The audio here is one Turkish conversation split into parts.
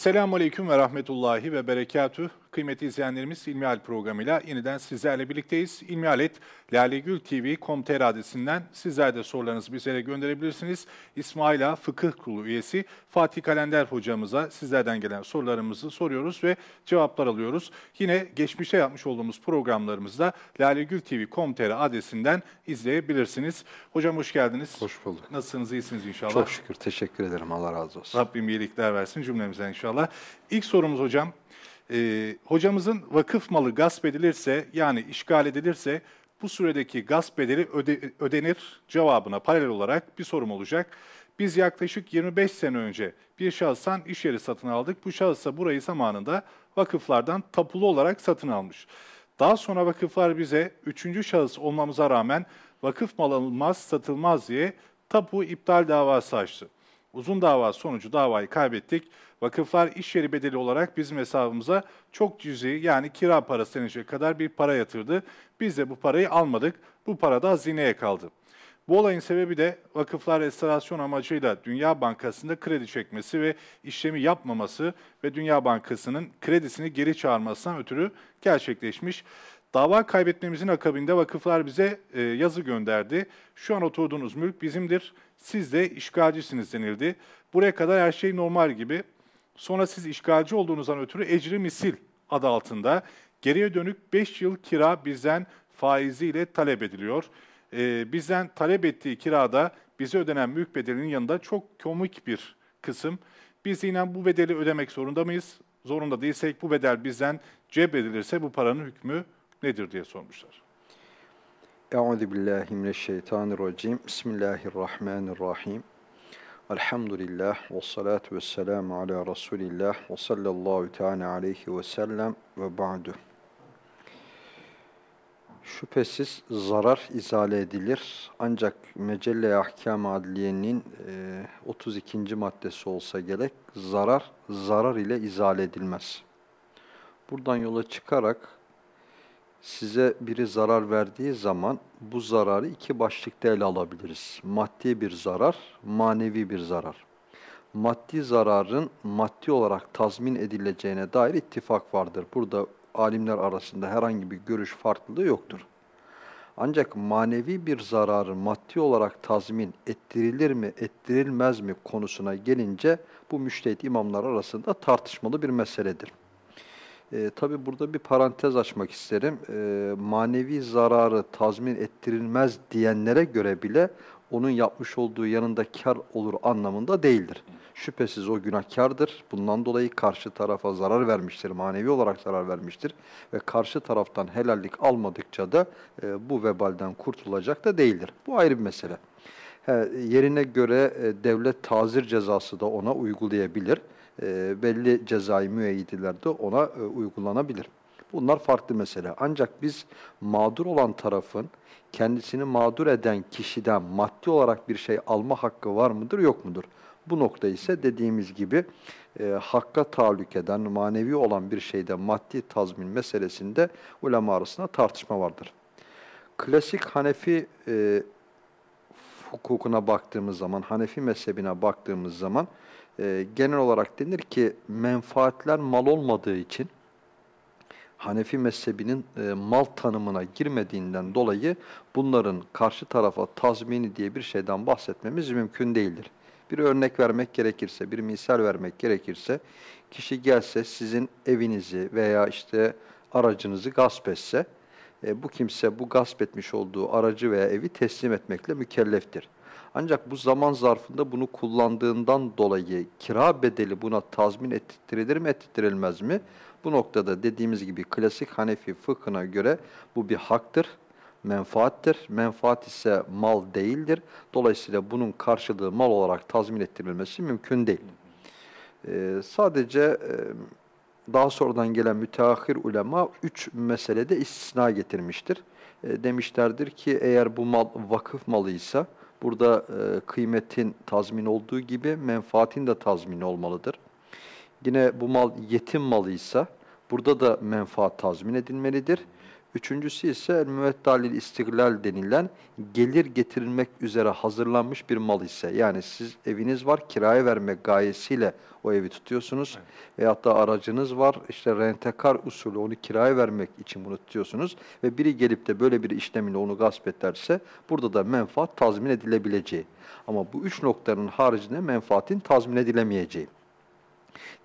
Esselamu Aleyküm ve Rahmetullahi ve Berekatüh. Kıymetli izleyenlerimiz İlmihal programıyla yeniden sizlerle birlikteyiz. İlmihalet lalegültv.com.tr adresinden sizler de sorularınızı bizlere gönderebilirsiniz. İsmaila Fıkıh Kurulu üyesi Fatih Kalender hocamıza sizlerden gelen sorularımızı soruyoruz ve cevaplar alıyoruz. Yine geçmişte yapmış olduğumuz programlarımızda lalegültv.com.tr adresinden izleyebilirsiniz. Hocam hoş geldiniz. Hoş bulduk. Nasılsınız, iyisiniz inşallah? Çok şükür, teşekkür ederim. Allah razı olsun. Rabbim iyilikler versin cümlemize inşallah. İlk sorumuz hocam, e, hocamızın vakıf malı gasp edilirse yani işgal edilirse bu süredeki gasp bedeli öde, ödenir cevabına paralel olarak bir sorum olacak. Biz yaklaşık 25 sene önce bir şahıstan iş yeri satın aldık. Bu şahıs da burayı zamanında vakıflardan tapulu olarak satın almış. Daha sonra vakıflar bize üçüncü şahıs olmamıza rağmen vakıf mal alınmaz, satılmaz diye tapu iptal davası açtı. Uzun dava sonucu davayı kaybettik. Vakıflar iş yeri bedeli olarak bizim hesabımıza çok cüzi yani kira parası denecek kadar bir para yatırdı. Biz de bu parayı almadık. Bu para da hazineye kaldı. Bu olayın sebebi de vakıflar restorasyon amacıyla Dünya Bankası'nda kredi çekmesi ve işlemi yapmaması ve Dünya Bankası'nın kredisini geri çağırmasından ötürü gerçekleşmiş. Dava kaybetmemizin akabinde vakıflar bize e, yazı gönderdi. Şu an oturduğunuz mülk bizimdir, siz de işgalcisiniz denildi. Buraya kadar her şey normal gibi. Sonra siz işgalci olduğunuzdan ötürü ecri misil adı altında geriye dönük 5 yıl kira bizden faiziyle talep ediliyor. Ee, bizden talep ettiği kirada bize ödenen mülk bedelinin yanında çok komik bir kısım. Biz yine bu bedeli ödemek zorunda mıyız? Zorunda değilsek bu bedel bizden cebredilirse bu paranın hükmü nedir diye sormuşlar. Euzu billahi mineşşeytanirracim. Bismillahirrahmanirrahim. Elhamdülillah ve salatu ve selamu ala Resulillah ve sallallahu teala aleyhi ve sellem ve ba'du. Şüphesiz zarar izale edilir ancak Mecelle Ahkam Adliye'nin e, 32. maddesi olsa gerek zarar zarar ile izale edilmez. Buradan yola çıkarak size biri zarar verdiği zaman bu zararı iki başlıkta ele alabiliriz. Maddi bir zarar, manevi bir zarar. Maddi zararın maddi olarak tazmin edileceğine dair ittifak vardır. Burada alimler arasında herhangi bir görüş farklılığı yoktur. Ancak manevi bir zararı maddi olarak tazmin ettirilir mi, ettirilmez mi konusuna gelince bu müştehit imamlar arasında tartışmalı bir meseledir. E, tabii burada bir parantez açmak isterim. E, manevi zararı tazmin ettirilmez diyenlere göre bile onun yapmış olduğu yanında kar olur anlamında değildir. Şüphesiz o günahkardır. Bundan dolayı karşı tarafa zarar vermiştir, manevi olarak zarar vermiştir. Ve karşı taraftan helallik almadıkça da e, bu vebalden kurtulacak da değildir. Bu ayrı bir mesele. He, yerine göre e, devlet tazir cezası da ona uygulayabilir belli cezai müeyyideler de ona e, uygulanabilir. Bunlar farklı mesele. Ancak biz mağdur olan tarafın kendisini mağdur eden kişiden maddi olarak bir şey alma hakkı var mıdır yok mudur? Bu nokta ise dediğimiz gibi e, hakka tahallük eden, manevi olan bir şeyde maddi tazmin meselesinde ulema arasında tartışma vardır. Klasik Hanefi e, hukukuna baktığımız zaman, Hanefi mezhebine baktığımız zaman e, genel olarak denir ki menfaatler mal olmadığı için Hanefi mezhebinin e, mal tanımına girmediğinden dolayı bunların karşı tarafa tazmini diye bir şeyden bahsetmemiz mümkün değildir. Bir örnek vermek gerekirse, bir misal vermek gerekirse, kişi gelse sizin evinizi veya işte aracınızı gasp etse, e, bu kimse bu gasp etmiş olduğu aracı veya evi teslim etmekle mükelleftir. Ancak bu zaman zarfında bunu kullandığından dolayı kira bedeli buna tazmin ettirilir mi, ettirilmez mi? Bu noktada dediğimiz gibi klasik Hanefi fıkhına göre bu bir haktır, menfaattir. Menfaat ise mal değildir. Dolayısıyla bunun karşılığı mal olarak tazmin ettirilmesi mümkün değil. Ee, sadece e, daha sonradan gelen müteahhir ulema üç meselede istisna getirmiştir. E, demişlerdir ki eğer bu mal vakıf malıysa, Burada e, kıymetin tazmin olduğu gibi menfaatin de tazmin olmalıdır. Yine bu mal yetim malıysa burada da menfaat tazmin edilmelidir. Üçüncüsü ise el müveddalil istiglal denilen gelir getirilmek üzere hazırlanmış bir mal ise. Yani siz eviniz var kiraya vermek gayesiyle o evi tutuyorsunuz. Veyahut da aracınız var işte rentekar usulü onu kiraya vermek için bunu tutuyorsunuz. Ve biri gelip de böyle bir işlemle onu gasp ederse burada da menfaat tazmin edilebileceği. Ama bu üç noktanın haricinde menfaatin tazmin edilemeyeceği.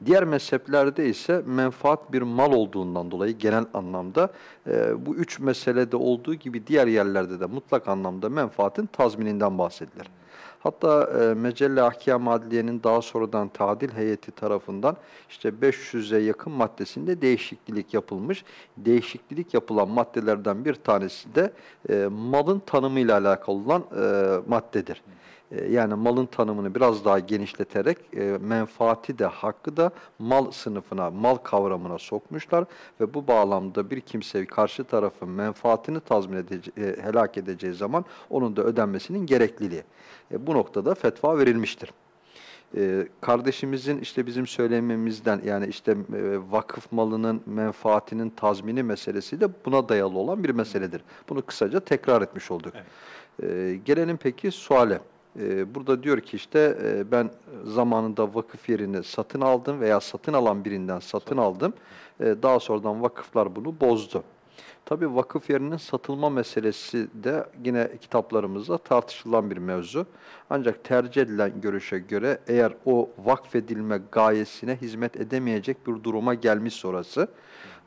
Diğer mezheplerde ise menfaat bir mal olduğundan dolayı genel anlamda e, bu üç meselede olduğu gibi diğer yerlerde de mutlak anlamda menfaatin tazmininden bahsedilir. Hatta e, Mecelle Ahkam Adliye'nin daha sonradan tadil heyeti tarafından işte 500'e yakın maddesinde değişiklik yapılmış. Değişiklik yapılan maddelerden bir tanesi de e, malın tanımıyla alakalı olan e, maddedir. E, yani malın tanımını biraz daha genişleterek e, menfaati de hakkı da mal sınıfına, mal kavramına sokmuşlar ve bu bağlamda bir kimse karşı tarafın menfaatini tazmin edeceği, e, helak edeceği zaman onun da ödenmesinin gerekliliği. E, bu noktada fetva verilmiştir. Kardeşimizin işte bizim söylememizden yani işte vakıf malının menfaatinin tazmini meselesi de buna dayalı olan bir meseledir. Bunu kısaca tekrar etmiş olduk. E, gelelim peki suale. E, burada diyor ki işte e, ben zamanında vakıf yerini satın aldım veya satın alan birinden satın aldım. E, daha sonradan vakıflar bunu bozdu. Tabii vakıf yerinin satılma meselesi de yine kitaplarımızda tartışılan bir mevzu. Ancak tercih edilen görüşe göre eğer o vakfedilme gayesine hizmet edemeyecek bir duruma gelmiş sonrası,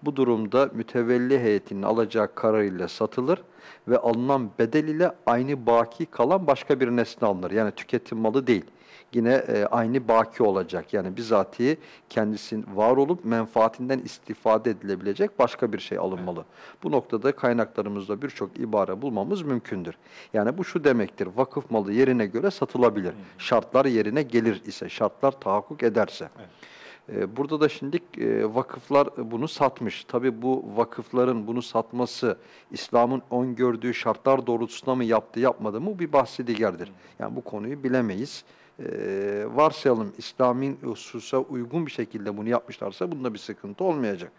bu durumda mütevelli heyetinin alacağı kararıyla satılır ve alınan bedel ile aynı baki kalan başka bir nesne alınır. Yani tüketim malı değil yine e, aynı baki olacak. Yani bizatihi kendisinin var olup menfaatinden istifade edilebilecek başka bir şey alınmalı. Bu noktada kaynaklarımızda birçok ibare bulmamız mümkündür. Yani bu şu demektir, vakıf malı yerine göre satılabilir. Şartlar yerine gelir ise, şartlar tahakkuk ederse. E, Burada da şimdi e, vakıflar bunu satmış. Tabi bu vakıfların bunu satması İslam'ın öngördüğü şartlar doğrultusunda mı yaptı yapmadı mı bir bahsi diğerdir. Yani bu konuyu bilemeyiz. Ee, varsayalım İslam'ın hususa uygun bir şekilde bunu yapmışlarsa bunda bir sıkıntı olmayacak.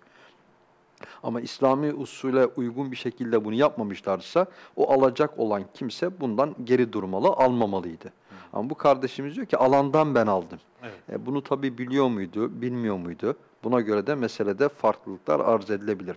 Ama İslami usule uygun bir şekilde bunu yapmamışlarsa o alacak olan kimse bundan geri durmalı, almamalıydı. Ama bu kardeşimiz diyor ki alandan ben aldım. Evet. E, bunu tabii biliyor muydu, bilmiyor muydu? Buna göre de meselede farklılıklar arz edilebilir.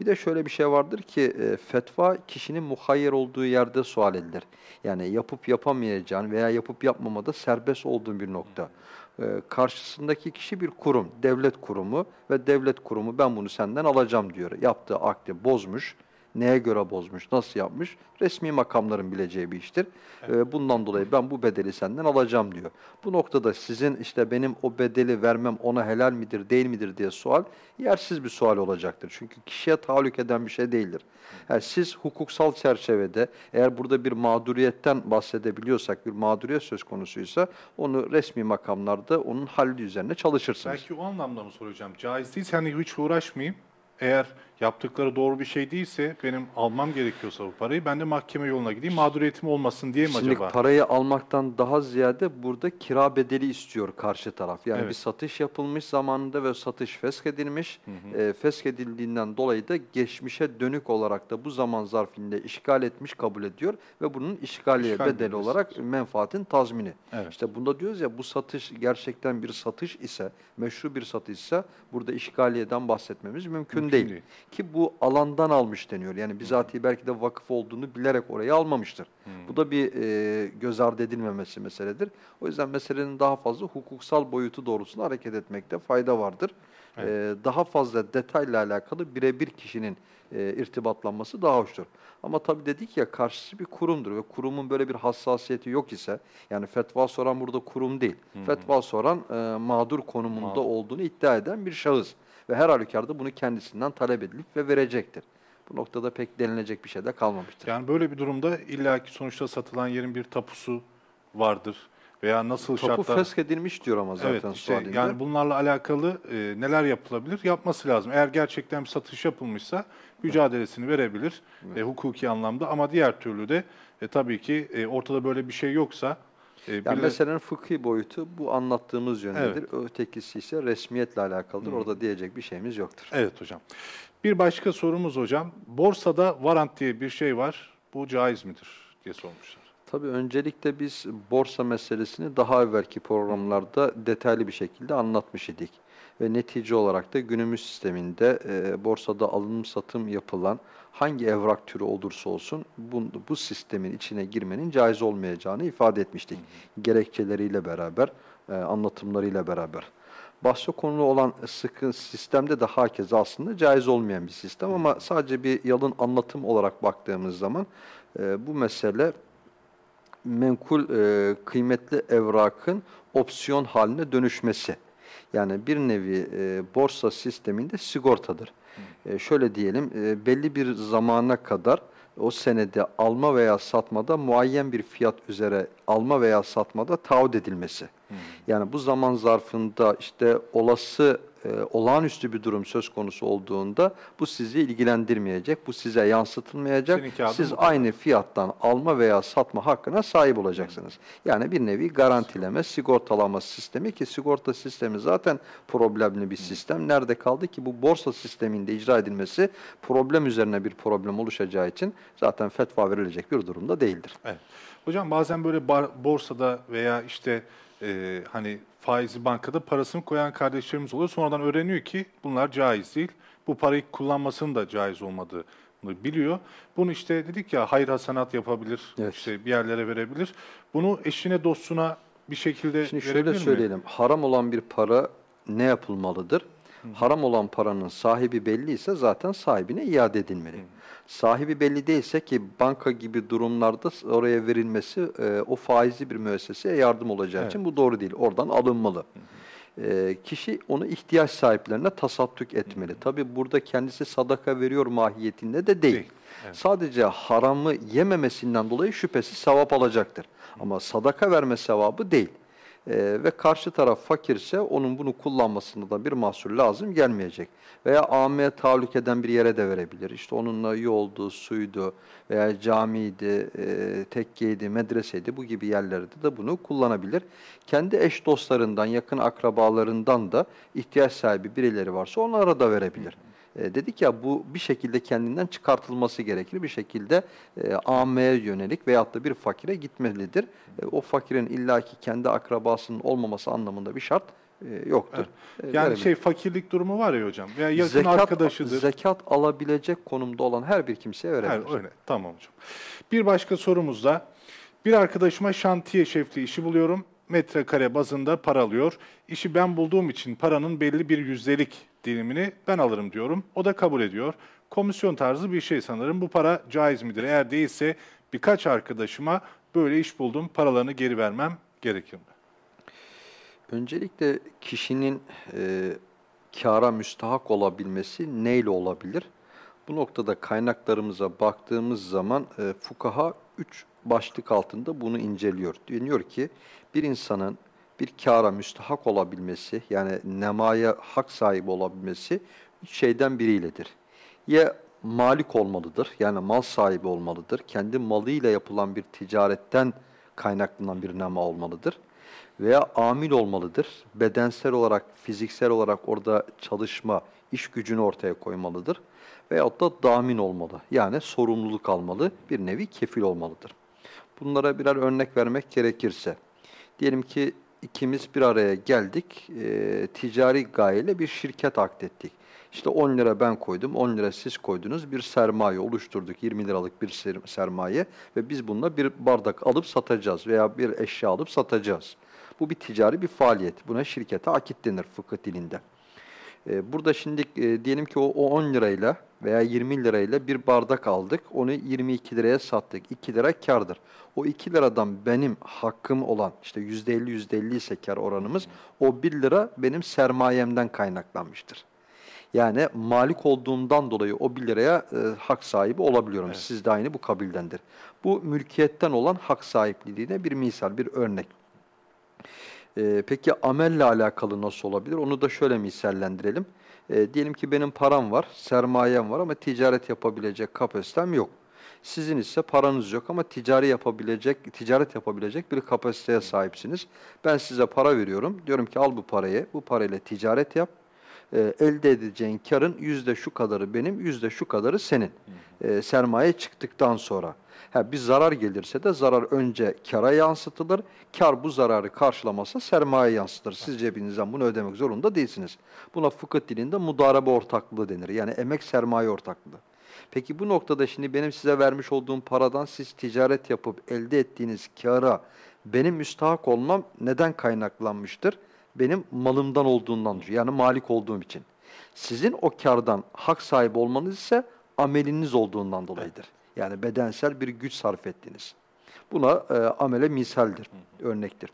Bir de şöyle bir şey vardır ki e, fetva kişinin muhayyer olduğu yerde sual edilir. Yani yapıp yapamayacağın veya yapıp yapmamada serbest olduğun bir nokta. E, karşısındaki kişi bir kurum, devlet kurumu ve devlet kurumu ben bunu senden alacağım diyor. Yaptığı akdi bozmuş. Neye göre bozmuş, nasıl yapmış? Resmi makamların bileceği bir iştir. Ee, bundan dolayı ben bu bedeli senden alacağım diyor. Bu noktada sizin işte benim o bedeli vermem ona helal midir, değil midir diye sual yersiz bir sual olacaktır. Çünkü kişiye tahallük eden bir şey değildir. Yani siz hukuksal çerçevede eğer burada bir mağduriyetten bahsedebiliyorsak, bir mağduriyet söz konusuysa onu resmi makamlarda onun halli üzerine çalışırsınız. Belki o anlamda mı soracağım? Caiz değilse hani hiç uğraşmayayım. Eğer yaptıkları doğru bir şey değilse benim almam gerekiyorsa bu parayı ben de mahkeme yoluna gideyim mağduriyetim olmasın diye mi Şimdi acaba? parayı almaktan daha ziyade burada kira bedeli istiyor karşı taraf. Yani Evet. bir satış yapılmış zamanında ve satış feshedilmiş. E, feshedildiğinden dolayı da geçmişe dönük olarak da bu zaman zarfında işgal etmiş kabul ediyor ve bunun işgaliye İşgal bedeli olarak menfaatin tazmini. Evet. İşte bunda diyoruz ya bu satış gerçekten bir satış ise, meşru bir satışsa burada işgaliyeden bahsetmemiz mümkün, Mümkün değil. değil. Ki bu alandan almış deniyor. Yani bizatihi belki de vakıf olduğunu bilerek oraya almamıştır. Bu da bir e, göz ardı edilmemesi meseledir. O yüzden meselenin daha fazla hukuksal boyutu doğrultusunda hareket etmekte fayda vardır. E, daha fazla detayla alakalı birebir kişinin e, irtibatlanması daha hoştur. Ama tabii dedik ya karşısı bir kurumdur ve kurumun böyle bir hassasiyeti yok ise yani fetva soran burada kurum değil. Fetva soran e, mağdur konumunda Mağdur. olduğunu iddia eden bir şahıs ve her halükarda bunu kendisinden talep edilip ve verecektir. Bu noktada pek denilecek bir şey de kalmamıştır. Yani böyle bir durumda illaki sonuçta satılan yerin bir tapusu vardır veya nasıl Tapu şartlar... feshedilmiş diyor ama zaten Evet işte sualinde. yani bunlarla alakalı e, neler yapılabilir? Yapması lazım. Eğer gerçekten bir satış yapılmışsa mücadelesini verebilir e, hukuki anlamda ama diğer türlü de e, tabii ki e, ortada böyle bir şey yoksa e, Yani bile- meselenin fıkhi boyutu bu anlattığımız yöndedir. Ötekisi ise resmiyetle alakalıdır. Orada diyecek bir şeyimiz yoktur. Evet hocam. Bir başka sorumuz hocam. Borsada varant diye bir şey var. Bu caiz midir diye sormuşlar. Tabii öncelikle biz borsa meselesini daha evvelki programlarda detaylı bir şekilde anlatmış idik. Ve netice olarak da günümüz sisteminde e, borsada alım satım yapılan hangi evrak türü olursa olsun bu, bu sistemin içine girmenin caiz olmayacağını ifade etmiştik. Gerekçeleriyle beraber, e, anlatımlarıyla beraber. Bahse konulu olan sıkı sistemde de hakeza aslında caiz olmayan bir sistem ama sadece bir yalın anlatım olarak baktığımız zaman e, bu mesele menkul e, kıymetli evrakın opsiyon haline dönüşmesi. Yani bir nevi e, borsa sisteminde sigortadır. E, şöyle diyelim, e, belli bir zamana kadar o senede alma veya satmada muayyen bir fiyat üzere alma veya satmada taahhüt edilmesi. Yani bu zaman zarfında işte olası e, olağanüstü bir durum söz konusu olduğunda bu sizi ilgilendirmeyecek, bu size yansıtılmayacak. Siz aynı fiyattan alma veya satma hakkına sahip olacaksınız. Yani bir nevi garantileme, sigortalama sistemi ki sigorta sistemi zaten problemli bir sistem. Nerede kaldı ki bu borsa sisteminde icra edilmesi problem üzerine bir problem oluşacağı için zaten fetva verilecek bir durumda değildir. Evet. Hocam bazen böyle borsada veya işte e, hani faizli bankada parasını koyan kardeşlerimiz oluyor. Sonradan öğreniyor ki bunlar caiz değil. Bu parayı kullanmasının da caiz olmadığını biliyor. Bunu işte dedik ya hayır hasanat yapabilir, Evet. işte bir yerlere verebilir. Bunu eşine dostuna bir şekilde Şimdi şöyle mi? söyleyelim. Haram olan bir para ne yapılmalıdır? Haram olan paranın sahibi belliyse zaten sahibine iade edilmeli. Sahibi belli değilse ki banka gibi durumlarda oraya verilmesi e, o faizli bir müesseseye yardım olacağı için bu doğru değil. Oradan alınmalı. E, kişi onu ihtiyaç sahiplerine tasadduk etmeli. Tabi burada kendisi sadaka veriyor mahiyetinde de değil. Değil, evet. Sadece haramı yememesinden dolayı şüphesiz sevap alacaktır. Ama sadaka verme sevabı değil. Ee, ve karşı taraf fakirse onun bunu kullanmasında da bir mahsur lazım gelmeyecek. Veya AM'ye tahallük eden bir yere de verebilir. İşte onunla yoldu, suydu veya camiydi, e, tekkeydi, medreseydi bu gibi yerlerde de bunu kullanabilir. Kendi eş dostlarından, yakın akrabalarından da ihtiyaç sahibi birileri varsa onlara da verebilir. E, dedik ya bu bir şekilde kendinden çıkartılması gerekir. Bir şekilde e, AM'ye yönelik veyahut da bir fakire gitmelidir. E, o fakirin illaki kendi akrabasının olmaması anlamında bir şart e, yoktur. E, Yani verebilir. şey fakirlik durumu var ya hocam. Veya yakın zekat, arkadaşıdır. zekat alabilecek konumda olan her bir kimseye verebilir. Evet, öyle. Tamam hocam. Bir başka sorumuz da bir arkadaşıma şantiye şefliği işi buluyorum. Metrekare bazında para alıyor. İşi ben bulduğum için paranın belli bir yüzdelik dilimini ben alırım diyorum. O da kabul ediyor. Komisyon tarzı bir şey sanırım. Bu para caiz midir? Eğer değilse birkaç arkadaşıma böyle iş buldum paralarını geri vermem gerekir mi? Öncelikle kişinin e, kâra müstahak olabilmesi neyle olabilir? Bu noktada kaynaklarımıza baktığımız zaman e, fukaha üç başlık altında bunu inceliyor. Deniyor ki bir insanın bir kâra müstahak olabilmesi yani nemaya hak sahibi olabilmesi üç şeyden biriyledir. Ya malik olmalıdır yani mal sahibi olmalıdır. Kendi malıyla yapılan bir ticaretten kaynaklanan bir nema olmalıdır veya amil olmalıdır. Bedensel olarak, fiziksel olarak orada çalışma, iş gücünü ortaya koymalıdır. Veyahut da damin olmalı. Yani sorumluluk almalı, bir nevi kefil olmalıdır. Bunlara birer örnek vermek gerekirse, diyelim ki ikimiz bir araya geldik, e, ticari gayeyle bir şirket akdettik. İşte 10 lira ben koydum, 10 lira siz koydunuz, bir sermaye oluşturduk, 20 liralık bir ser- sermaye ve biz bununla bir bardak alıp satacağız veya bir eşya alıp satacağız. Bu bir ticari bir faaliyet. Buna şirkete akit denir fıkıh dilinde. Ee, Burada şimdi e, diyelim ki o, o 10 lirayla veya 20 lirayla bir bardak aldık. Onu 22 liraya sattık. 2 lira kardır. O 2 liradan benim hakkım olan işte %50 %50 ise kar oranımız o 1 lira benim sermayemden kaynaklanmıştır. Yani malik olduğumdan dolayı o 1 liraya e, hak sahibi olabiliyorum. Siz de aynı bu kabildendir. Bu mülkiyetten olan hak sahipliğine bir misal, bir örnek. Ee, peki amelle alakalı nasıl olabilir? Onu da şöyle misallendirelim. Ee, diyelim ki benim param var, sermayem var ama ticaret yapabilecek kapasitem yok. Sizin ise paranız yok ama ticari yapabilecek, ticaret yapabilecek bir kapasiteye sahipsiniz. Ben size para veriyorum. Diyorum ki al bu parayı, bu parayla ticaret yap. e, elde edeceğin karın yüzde şu kadarı benim, yüzde şu kadarı senin. E, sermaye çıktıktan sonra. Ha, bir zarar gelirse de zarar önce kara yansıtılır. Kar bu zararı karşılamasa sermaye yansıtır. Siz cebinizden bunu ödemek zorunda değilsiniz. Buna fıkıh dilinde mudarebe ortaklığı denir. Yani emek sermaye ortaklığı. Peki bu noktada şimdi benim size vermiş olduğum paradan siz ticaret yapıp elde ettiğiniz kara benim müstahak olmam neden kaynaklanmıştır? Benim malımdan olduğundan, yani malik olduğum için. Sizin o kardan hak sahibi olmanız ise ameliniz olduğundan dolayıdır. Yani bedensel bir güç sarf ettiniz. Buna e, amele misaldir, örnektir.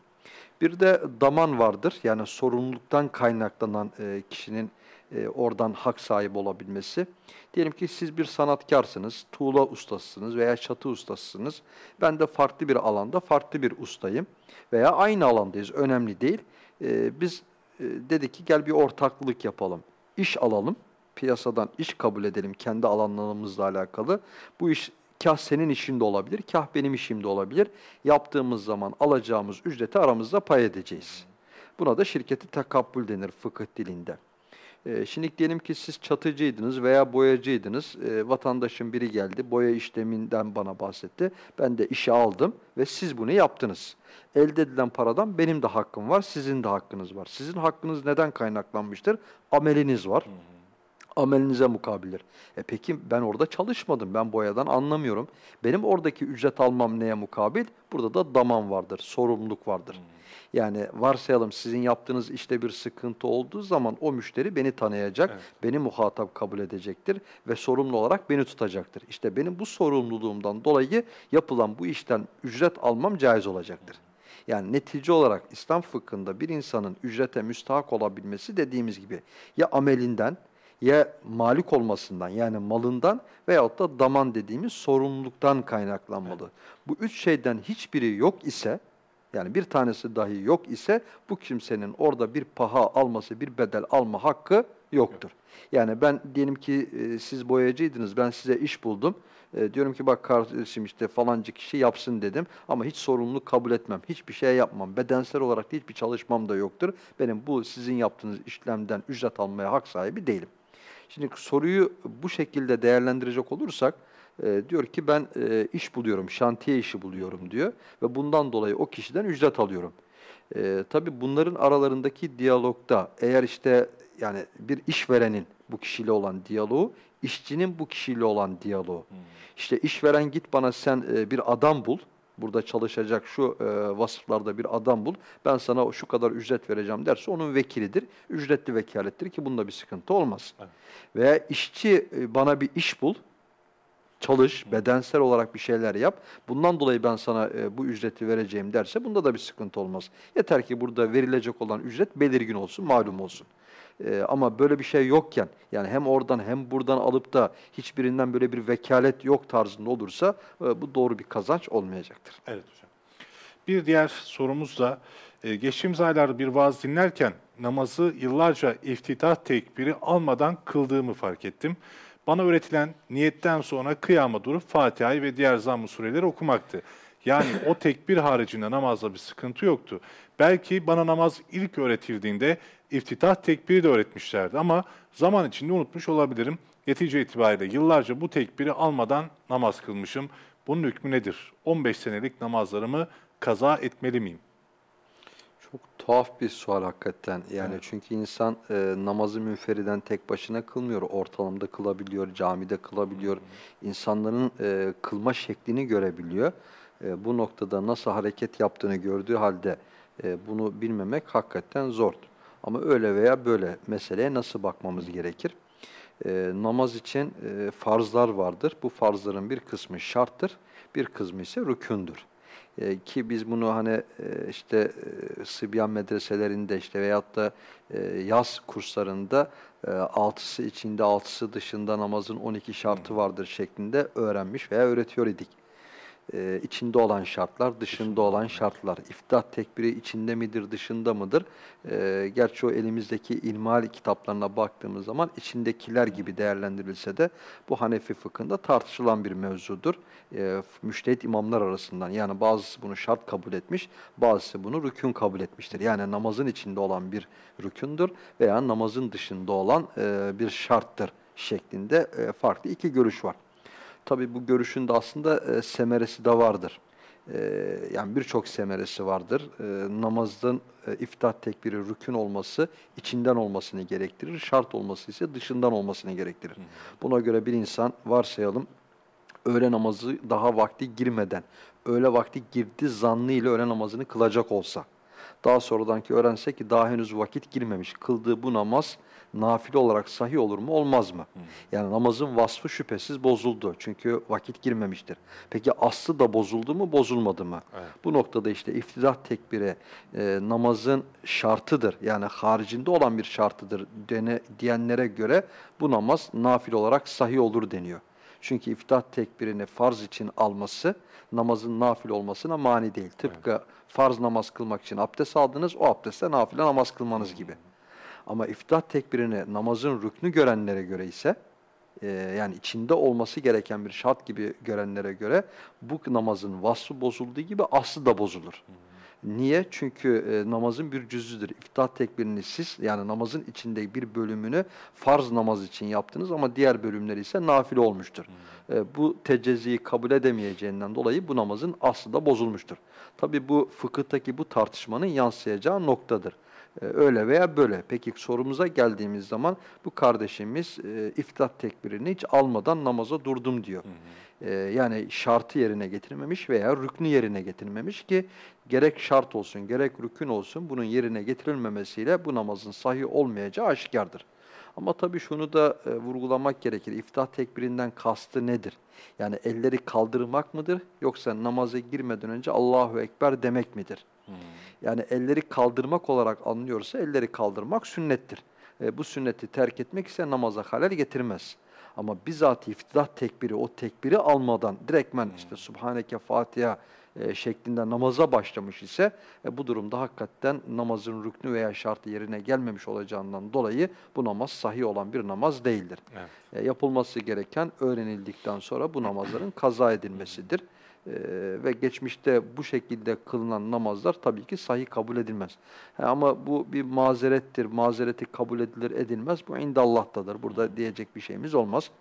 Bir de daman vardır. Yani sorumluluktan kaynaklanan e, kişinin e, oradan hak sahibi olabilmesi. Diyelim ki siz bir sanatkarsınız, tuğla ustasısınız veya çatı ustasısınız. Ben de farklı bir alanda farklı bir ustayım veya aynı alandayız, önemli değil. E, biz e, dedik ki gel bir ortaklık yapalım, iş alalım, piyasadan iş kabul edelim kendi alanlarımızla alakalı. Bu iş kah senin işinde olabilir, kah benim işimde olabilir. Yaptığımız zaman alacağımız ücreti aramızda pay edeceğiz. Buna da şirketi takabbül denir fıkıh dilinde. Ee, şimdi diyelim ki siz çatıcıydınız veya boyacıydınız. Ee, vatandaşın biri geldi, boya işleminden bana bahsetti. Ben de işe aldım ve siz bunu yaptınız. Elde edilen paradan benim de hakkım var, sizin de hakkınız var. Sizin hakkınız neden kaynaklanmıştır? Ameliniz var. Amelinize mukabildir. E peki ben orada çalışmadım, ben boyadan anlamıyorum. Benim oradaki ücret almam neye mukabil? Burada da daman vardır, sorumluluk vardır. Yani varsayalım sizin yaptığınız işte bir sıkıntı olduğu zaman o müşteri beni tanıyacak, Evet. beni muhatap kabul edecektir ve sorumlu olarak beni tutacaktır. İşte benim bu sorumluluğumdan dolayı yapılan bu işten ücret almam caiz olacaktır. Yani netice olarak İslam fıkhında bir insanın ücrete müstahak olabilmesi dediğimiz gibi ya amelinden ya malik olmasından yani malından veyahut da daman dediğimiz sorumluluktan kaynaklanmalı. Bu üç şeyden hiçbiri yok ise yani bir tanesi dahi yok ise bu kimsenin orada bir paha alması, bir bedel alma hakkı yoktur. Yani ben diyelim ki e, siz boyacıydınız, ben size iş buldum. E, diyorum ki bak kardeşim işte falancı kişi yapsın dedim ama hiç sorumluluk kabul etmem, hiçbir şey yapmam. Bedensel olarak da hiçbir çalışmam da yoktur. Benim bu sizin yaptığınız işlemden ücret almaya hak sahibi değilim. Şimdi soruyu bu şekilde değerlendirecek olursak, e, diyor ki ben e, iş buluyorum, şantiye işi buluyorum diyor ve bundan dolayı o kişiden ücret alıyorum. E, tabii bunların aralarındaki diyalogda eğer işte yani bir işverenin bu kişiyle olan diyaloğu, işçinin bu kişiyle olan diyaloğu. İşte işveren git bana sen e, bir adam bul, burada çalışacak şu e, vasıflarda bir adam bul, ben sana şu kadar ücret vereceğim derse onun vekilidir, ücretli vekalettir ki bunda bir sıkıntı olmaz. Evet. Veya işçi e, bana bir iş bul, çalış, bedensel olarak bir şeyler yap. Bundan dolayı ben sana e, bu ücreti vereceğim derse bunda da bir sıkıntı olmaz. Yeter ki burada verilecek olan ücret belirgin olsun, malum olsun. E, ama böyle bir şey yokken yani hem oradan hem buradan alıp da hiçbirinden böyle bir vekalet yok tarzında olursa e, bu doğru bir kazanç olmayacaktır. Evet hocam. Bir diğer sorumuz da e, geçtiğimiz aylarda bir vaaz dinlerken namazı yıllarca iftitah tekbiri almadan kıldığımı fark ettim. Bana öğretilen niyetten sonra kıyama durup Fatiha'yı ve diğer zamm-ı sureleri okumaktı. Yani o tekbir haricinde namazda bir sıkıntı yoktu. Belki bana namaz ilk öğretildiğinde iftitah tekbiri de öğretmişlerdi ama zaman içinde unutmuş olabilirim. Netice itibariyle yıllarca bu tekbiri almadan namaz kılmışım. Bunun hükmü nedir? 15 senelik namazlarımı kaza etmeli miyim? Çok tuhaf bir sual hakikaten. Yani Evet. çünkü insan e, namazı münferiden tek başına kılmıyor. Ortalamda kılabiliyor, camide kılabiliyor. İnsanların e, kılma şeklini görebiliyor. E, bu noktada nasıl hareket yaptığını gördüğü halde e, bunu bilmemek hakikaten zor. Ama öyle veya böyle meseleye nasıl bakmamız gerekir? E, namaz için e, farzlar vardır. Bu farzların bir kısmı şarttır, bir kısmı ise rükündür. E, ki biz bunu hani e, işte e, Sıbyan medreselerinde işte veyahut da e, yaz kurslarında e, altısı içinde altısı dışında namazın 12 şartı vardır şeklinde öğrenmiş veya öğretiyor idik. E, içinde olan şartlar, dışında olan şartlar. İftihar tekbiri içinde midir, dışında mıdır? E, gerçi o elimizdeki ilmihal kitaplarına baktığımız zaman içindekiler gibi değerlendirilse de bu Hanefi fıkhında tartışılan bir mevzudur. E, müştehit imamlar arasından yani bazısı bunu şart kabul etmiş, bazısı bunu rükün kabul etmiştir. Yani namazın içinde olan bir rükündür veya namazın dışında olan e, bir şarttır şeklinde e, farklı iki görüş var. Tabi bu görüşün de aslında e, semeresi de vardır. E, yani birçok semeresi vardır. E, namazın e, iftihar tekbiri rükün olması içinden olmasını gerektirir. Şart olması ise dışından olmasını gerektirir. Buna göre bir insan varsayalım öğle namazı daha vakti girmeden, öğle vakti girdi zannıyla öğle namazını kılacak olsa, daha sonradan ki öğrense ki daha henüz vakit girmemiş, kıldığı bu namaz nafile olarak sahih olur mu olmaz mı? Yani namazın vasfı şüphesiz bozuldu. Çünkü vakit girmemiştir. Peki aslı da bozuldu mu bozulmadı mı? Evet. Bu noktada işte iftidah tekbiri e, namazın şartıdır. Yani haricinde olan bir şartıdır dene, diyenlere göre bu namaz nafile olarak sahih olur deniyor. Çünkü iftihar tekbirini farz için alması namazın nafile olmasına mani değil. Tıpkı farz namaz kılmak için abdest aldınız, o abdestle nafile namaz kılmanız gibi. Ama iftihar tekbirini namazın rüknü görenlere göre ise e, yani içinde olması gereken bir şart gibi görenlere göre bu namazın vasfı bozulduğu gibi aslı da bozulur. Niye? Çünkü e, namazın bir cüzüdür. İftihar tekbirini siz yani namazın içinde bir bölümünü farz namaz için yaptınız ama diğer bölümleri ise nafile olmuştur. E, bu tecezziyi kabul edemeyeceğinden dolayı bu namazın aslı da bozulmuştur. Tabi bu fıkıhtaki bu tartışmanın yansıyacağı noktadır. E, öyle veya böyle. Peki sorumuza geldiğimiz zaman bu kardeşimiz e, iftihar tekbirini hiç almadan namaza durdum diyor. E, yani şartı yerine getirmemiş veya rüknü yerine getirmemiş ki gerek şart olsun gerek rükün olsun bunun yerine getirilmemesiyle bu namazın sahih olmayacağı aşikardır. Ama tabii şunu da e, vurgulamak gerekir. İftihar tekbirinden kastı nedir? Yani elleri kaldırmak mıdır yoksa namaza girmeden önce Allahu Ekber demek midir? Yani elleri kaldırmak olarak anlıyorsa elleri kaldırmak sünnettir. E, bu sünneti terk etmek ise namaza halel getirmez. Ama bizatihi iftidah tekbiri, o tekbiri almadan direktmen işte Subhaneke Fatiha e, şeklinde namaza başlamış ise e, bu durumda hakikaten namazın rüknü veya şartı yerine gelmemiş olacağından dolayı bu namaz sahih olan bir namaz değildir. Evet. E, yapılması gereken öğrenildikten sonra bu namazların kaza edilmesidir. E, ve geçmişte bu şekilde kılınan namazlar tabii ki sahih kabul edilmez. Ha, ama bu bir mazerettir, mazereti kabul edilir edilmez. Bu indallah'tadır. Burada diyecek bir şeyimiz olmaz.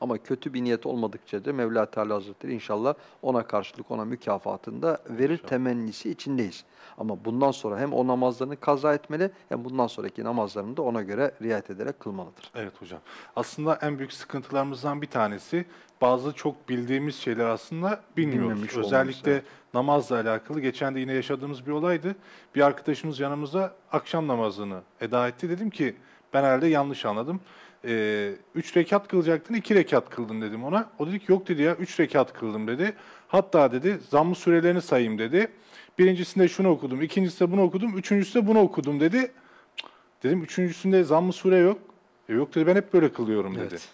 Ama kötü bir niyet olmadıkça da Mevla Teala Hazretleri inşallah ona karşılık ona mükafatında verir İnşallah. temennisi içindeyiz. Ama bundan sonra hem o namazlarını kaza etmeli hem bundan sonraki namazlarını da ona göre riayet ederek kılmalıdır. Evet hocam. Aslında en büyük sıkıntılarımızdan bir tanesi bazı çok bildiğimiz şeyler aslında bilmiyoruz. Bilmemiş Özellikle evet. namazla alakalı. Geçen de yine yaşadığımız bir olaydı. Bir arkadaşımız yanımıza akşam namazını eda etti. Dedim ki ben herhalde yanlış anladım. Ee, üç rekat kılacaktın, iki rekat kıldın dedim ona. O dedi ki yok dedi ya, üç rekat kıldım dedi. Hatta dedi zammı sürelerini sayayım dedi. Birincisinde şunu okudum, ikincisinde bunu okudum, üçüncüsünde bunu okudum dedi. Dedim üçüncüsünde zammı sure yok. E yok dedi ben hep böyle kılıyorum dedi. Evet.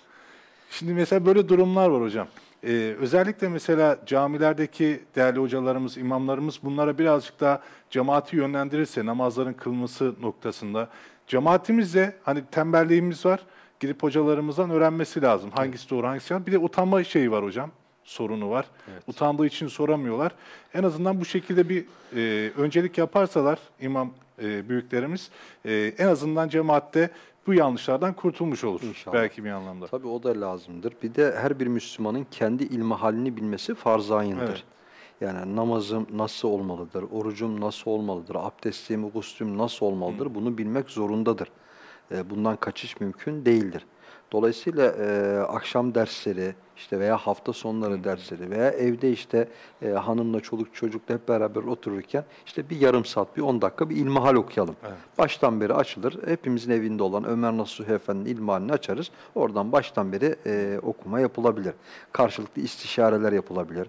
Şimdi mesela böyle durumlar var hocam. Ee, özellikle mesela camilerdeki değerli hocalarımız, imamlarımız bunlara birazcık daha cemaati yönlendirirse namazların kılması noktasında. Cemaatimizde hani tembelliğimiz var. Gidip hocalarımızdan öğrenmesi lazım. Hangisi doğru, hangisi yanlış. Bir de utanma şeyi var hocam. Sorunu var. Utandığı için soramıyorlar. En azından bu şekilde bir e, öncelik yaparsalar imam e, büyüklerimiz e, en azından cemaatte bu yanlışlardan kurtulmuş olur. İnşallah. Belki bir anlamda. Tabii o da lazımdır. Bir de her bir Müslümanın kendi ilmi halini bilmesi farz ayındır. Evet. Yani namazım nasıl olmalıdır, orucum nasıl olmalıdır, abdestim, guslüm nasıl olmalıdır bunu bilmek zorundadır. E, Bundan kaçış mümkün değildir. Dolayısıyla e, akşam dersleri işte veya hafta sonları dersleri veya evde işte e, hanımla çoluk çocukla hep beraber otururken işte bir yarım saat, bir 10 dakika bir ilmihal okuyalım. Evet. Baştan beri açılır. Hepimizin evinde olan Ömer Nasuh Efendi'nin ilmihalini açarız. Oradan baştan beri e, okuma yapılabilir. Karşılıklı istişareler yapılabilir.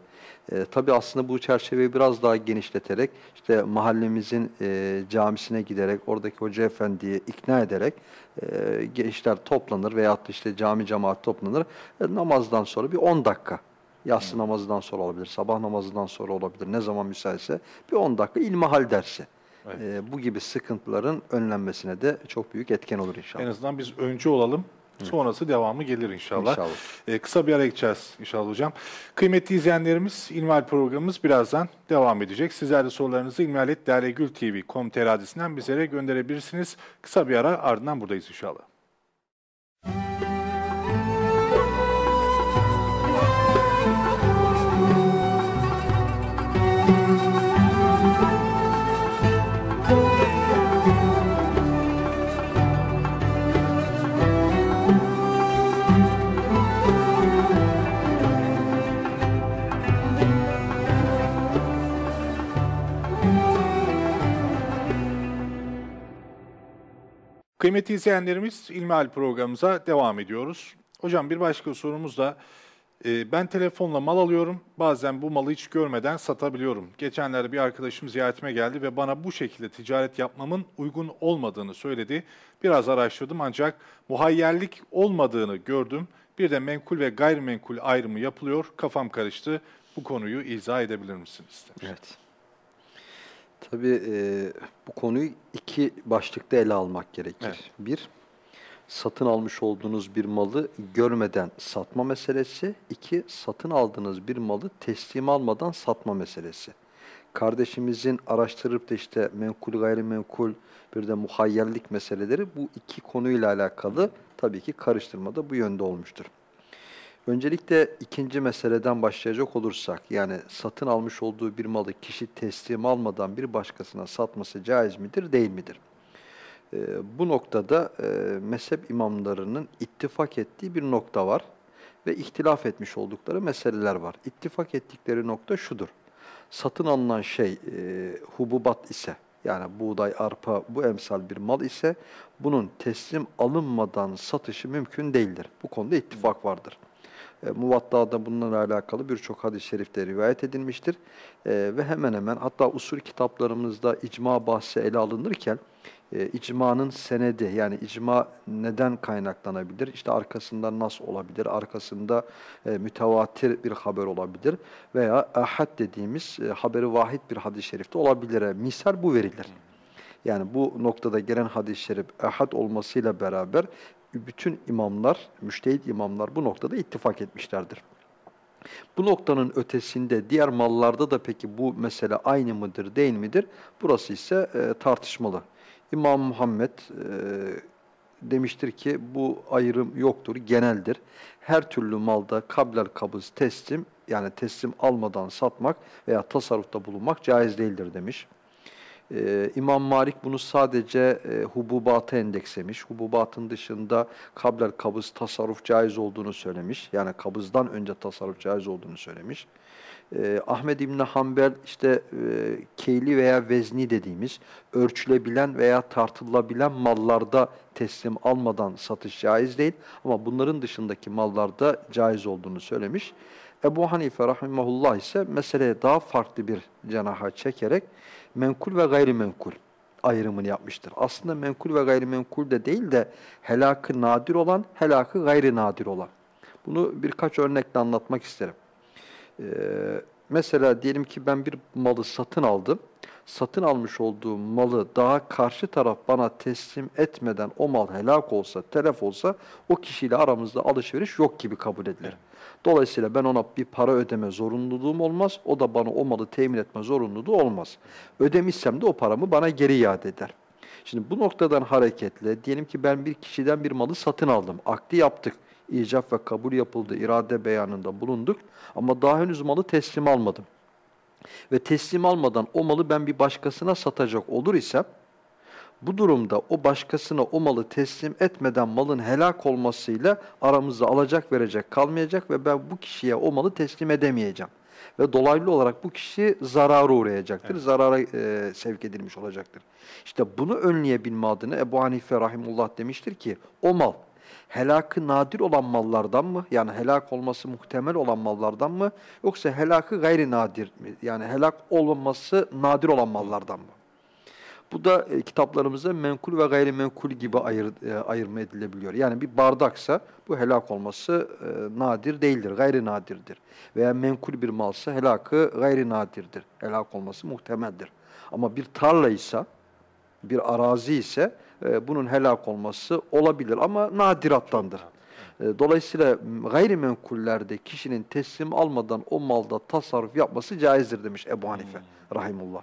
E, tabii aslında bu çerçeveyi biraz daha genişleterek işte mahallemizin e, camisine giderek oradaki hoca efendiyi ikna ederek e, gençler toplanır veyahut işte cami cemaat toplanır. E, namazdan sonra bir 10 dakika Yatsı namazından sonra olabilir, sabah namazından sonra olabilir. Ne zaman müsaitse bir 10 dakika ilmihal dersi. Evet. Ee, bu gibi sıkıntıların önlenmesine de çok büyük etken olur inşallah. En azından biz önce olalım. Sonrası devamı gelir inşallah. İnşallah. Ee, kısa bir ara gideceğiz inşallah hocam. Kıymetli izleyenlerimiz İlmihal programımız birazdan devam edecek. Sizler de sorularınızı ilmihaletdalegültv.com.tr adresinden bizlere gönderebilirsiniz. Kısa bir ara ardından buradayız inşallah. Kıymetli izleyenlerimiz İlmihal programımıza devam ediyoruz. Hocam bir başka sorumuz da e, ben telefonla mal alıyorum. Bazen bu malı hiç görmeden satabiliyorum. Geçenlerde bir arkadaşım ziyaretime geldi ve bana bu şekilde ticaret yapmamın uygun olmadığını söyledi. Biraz araştırdım ancak muhayyerlik olmadığını gördüm. Bir de menkul ve gayrimenkul ayrımı yapılıyor. Kafam karıştı. Bu konuyu izah edebilir misiniz? demiş. Evet. Tabii e, bu konuyu iki başlıkta ele almak gerekir. Evet. Bir, satın almış olduğunuz bir malı görmeden satma meselesi. İki, satın aldığınız bir malı teslim almadan satma meselesi. Kardeşimizin araştırıp da işte menkul gayrimenkul bir de muhayyerlik meseleleri bu iki konuyla alakalı tabii ki karıştırmada bu yönde olmuştur. Öncelikle ikinci meseleden başlayacak olursak, yani satın almış olduğu bir malı kişi teslim almadan bir başkasına satması caiz midir, değil midir? Ee, bu noktada e, mezhep imamlarının ittifak ettiği bir nokta var ve ihtilaf etmiş oldukları meseleler var. İttifak ettikleri nokta şudur. Satın alınan şey e, hububat ise, yani buğday, arpa, bu emsal bir mal ise bunun teslim alınmadan satışı mümkün değildir. Bu konuda ittifak vardır. E, Muvatta'da bununla alakalı birçok hadis-i şerifte rivayet edilmiştir. E, ve hemen hemen hatta usul kitaplarımızda icma bahsi ele alınırken e, icmanın senedi yani icma neden kaynaklanabilir? İşte arkasında nas olabilir, arkasında e, mütevatir bir haber olabilir veya ahad dediğimiz e, haberi vahid bir hadis-i şerifte olabilir. E, Misal bu verilir. Yani bu noktada gelen hadis-i şerif ahad olmasıyla beraber bütün imamlar, müştehit imamlar bu noktada ittifak etmişlerdir. Bu noktanın ötesinde diğer mallarda da peki bu mesele aynı mıdır değil midir? Burası ise e, tartışmalı. İmam Muhammed e, demiştir ki bu ayrım yoktur, geneldir. Her türlü malda kablel kabız teslim yani teslim almadan satmak veya tasarrufta bulunmak caiz değildir demiş. Ee, İmam Malik bunu sadece e, hububata endekslemiş. Hububatın dışında kablel kabız tasarruf caiz olduğunu söylemiş. Yani kabızdan önce tasarruf caiz olduğunu söylemiş. Ee, Ahmed İbni Hanbel işte e, keyli veya vezni dediğimiz ölçülebilen veya tartılabilen mallarda teslim almadan satış caiz değil. Ama bunların dışındaki mallarda caiz olduğunu söylemiş. Ebu Hanife rahimahullah ise meseleye daha farklı bir cenaha çekerek menkul ve gayrimenkul ayrımını yapmıştır. Aslında menkul ve gayrimenkul de değil de helakı nadir olan, helakı gayri nadir olan. Bunu birkaç örnekle anlatmak isterim. Ee, mesela diyelim ki ben bir malı satın aldım. Satın almış olduğum malı daha karşı taraf bana teslim etmeden o mal helak olsa, telef olsa o kişiyle aramızda alışveriş yok gibi kabul edilir. Dolayısıyla ben ona bir para ödeme zorunluluğum olmaz. O da bana o malı temin etme zorunluluğu olmaz. Ödemişsem de o paramı bana geri iade eder. Şimdi bu noktadan hareketle diyelim ki ben bir kişiden bir malı satın aldım. Akdi yaptık. İcap ve kabul yapıldı. irade beyanında bulunduk. Ama daha henüz malı teslim almadım. Ve teslim almadan o malı ben bir başkasına satacak olur isem bu durumda o başkasına o malı teslim etmeden malın helak olmasıyla aramızda alacak verecek kalmayacak ve ben bu kişiye o malı teslim edemeyeceğim. Ve dolaylı olarak bu kişi zarara uğrayacaktır, Evet. zarara e, sevk edilmiş olacaktır. İşte bunu önleyebilme adına Ebu Hanife Rahimullah demiştir ki o mal helakı nadir olan mallardan mı? Yani helak olması muhtemel olan mallardan mı? Yoksa helakı gayri nadir mi? Yani helak olması nadir olan mallardan mı? Bu da e, kitaplarımızda menkul ve gayrimenkul gibi ayır, e, ayırma edilebiliyor. Yani bir bardaksa bu helak olması e, nadir değildir, gayri nadirdir. Veya menkul bir malsa helakı gayri nadirdir. Helak olması muhtemeldir. Ama bir tarla ise, bir arazi ise e, bunun helak olması olabilir ama nadirattandır. E, Dolayısıyla gayrimenkullerde kişinin teslim almadan o malda tasarruf yapması caizdir demiş Ebu Hanife rahimullah.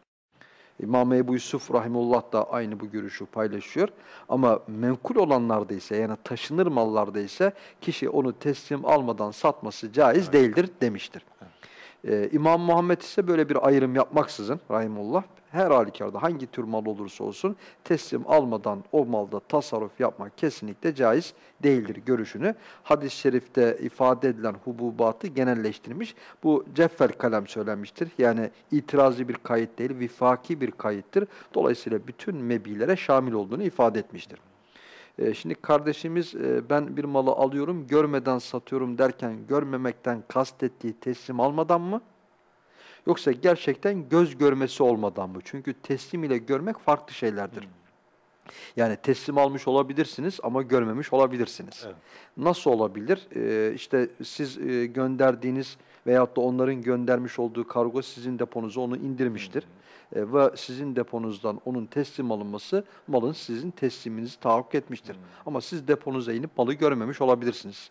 İmam Ebu Yusuf rahimullah da aynı bu görüşü paylaşıyor. Ama menkul olanlarda ise yani taşınır mallarda ise kişi onu teslim almadan satması caiz değildir demiştir. Ee, İmam Muhammed ise böyle bir ayrım yapmaksızın rahimullah her halükarda hangi tür mal olursa olsun teslim almadan o malda tasarruf yapmak kesinlikle caiz değildir görüşünü. Hadis-i şerifte ifade edilen hububatı genelleştirmiş. Bu ceffel kalem söylenmiştir. Yani itirazı bir kayıt değil, vifaki bir kayıttır. Dolayısıyla bütün mebilere şamil olduğunu ifade etmiştir. Ee, Şimdi kardeşimiz e, ben bir malı alıyorum, görmeden satıyorum derken görmemekten kastettiği teslim almadan mı? Yoksa gerçekten göz görmesi olmadan mı? Çünkü teslim ile görmek farklı şeylerdir. Yani teslim almış olabilirsiniz ama görmemiş olabilirsiniz. Evet. Nasıl olabilir? Ee, işte siz e, gönderdiğiniz veyahut da onların göndermiş olduğu kargo sizin deponuza onu indirmiştir. E, ve sizin deponuzdan onun teslim alınması malın sizin tesliminizi tahakkuk etmiştir. Ama siz deponuza inip malı görmemiş olabilirsiniz.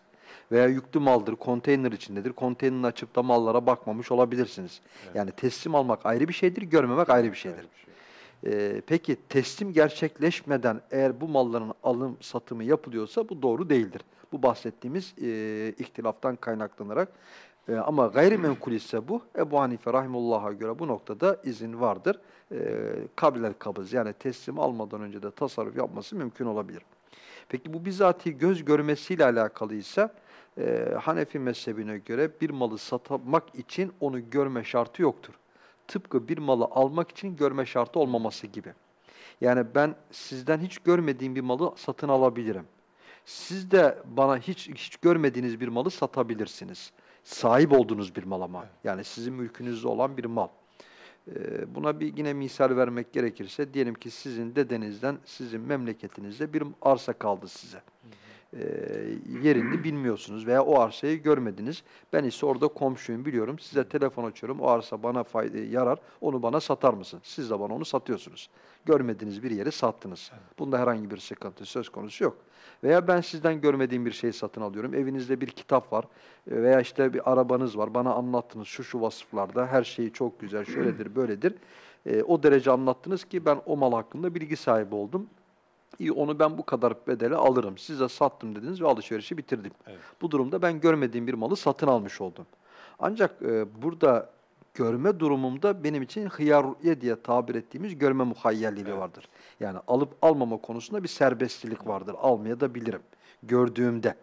Veya yüklü maldır, konteyner içindedir. Konteynerini açıp da mallara bakmamış olabilirsiniz. Yani teslim almak ayrı bir şeydir, görmemek ayrı bir şeydir. Ee, peki teslim gerçekleşmeden eğer bu malların alım satımı yapılıyorsa bu doğru değildir. Bu bahsettiğimiz e, ihtilaftan kaynaklanarak e, ama gayrimenkul ise bu Ebu Hanife rahimullah'a göre bu noktada izin vardır. E, kabiler kabız yani teslim almadan önce de tasarruf yapması mümkün olabilir. Peki bu bizatihi göz görmesiyle alakalıysa e, Hanefi mezhebine göre bir malı satmak için onu görme şartı yoktur. Tıpkı bir malı almak için görme şartı olmaması gibi. Yani ben sizden hiç görmediğim bir malı satın alabilirim. Siz de bana hiç hiç görmediğiniz bir malı satabilirsiniz. Sahip olduğunuz bir mal ama. Yani sizin mülkünüzde olan bir mal. Ee, Buna bir yine misal vermek gerekirse diyelim ki sizin dedenizden sizin memleketinizde bir arsa kaldı size. Ee, yerini bilmiyorsunuz veya o arsayı görmediniz. Ben ise orada komşuyum biliyorum. Size telefon açıyorum. O arsa bana fayda, yarar. Onu bana satar mısın? Siz de bana onu satıyorsunuz. Görmediğiniz bir yeri sattınız. Bunda herhangi bir sıkıntı söz konusu yok. Veya ben sizden görmediğim bir şeyi satın alıyorum. Evinizde bir kitap var e, veya işte bir arabanız var. Bana anlattınız şu şu vasıflarda her şeyi çok güzel, şöyledir, böyledir. E, o derece anlattınız ki ben o mal hakkında bilgi sahibi oldum. İyi onu ben bu kadar bedele alırım. Size sattım dediniz ve alışverişi bitirdim. Evet. Bu durumda ben görmediğim bir malı satın almış oldum. Ancak e, burada görme durumumda benim için hıyarye diye tabir ettiğimiz görme muhayyerliliği vardır. Yani alıp almama konusunda bir serbestlilik vardır. Almaya da bilirim. Gördüğümde.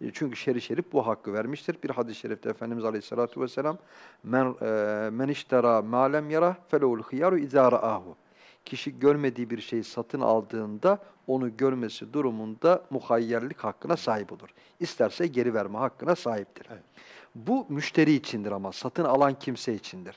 E, Çünkü şer'i şerif bu hakkı vermiştir. Bir hadis-i şerifte Efendimiz Aleyhisselatü Vesselam men, e, men iştera ma lem yara felehul hıyaru izâ ra'ahu. Kişi görmediği bir şeyi satın aldığında onu görmesi durumunda muhayyerlik hakkına sahip olur. İsterse geri verme hakkına sahiptir. Evet. Bu müşteri içindir ama satın alan kimse içindir.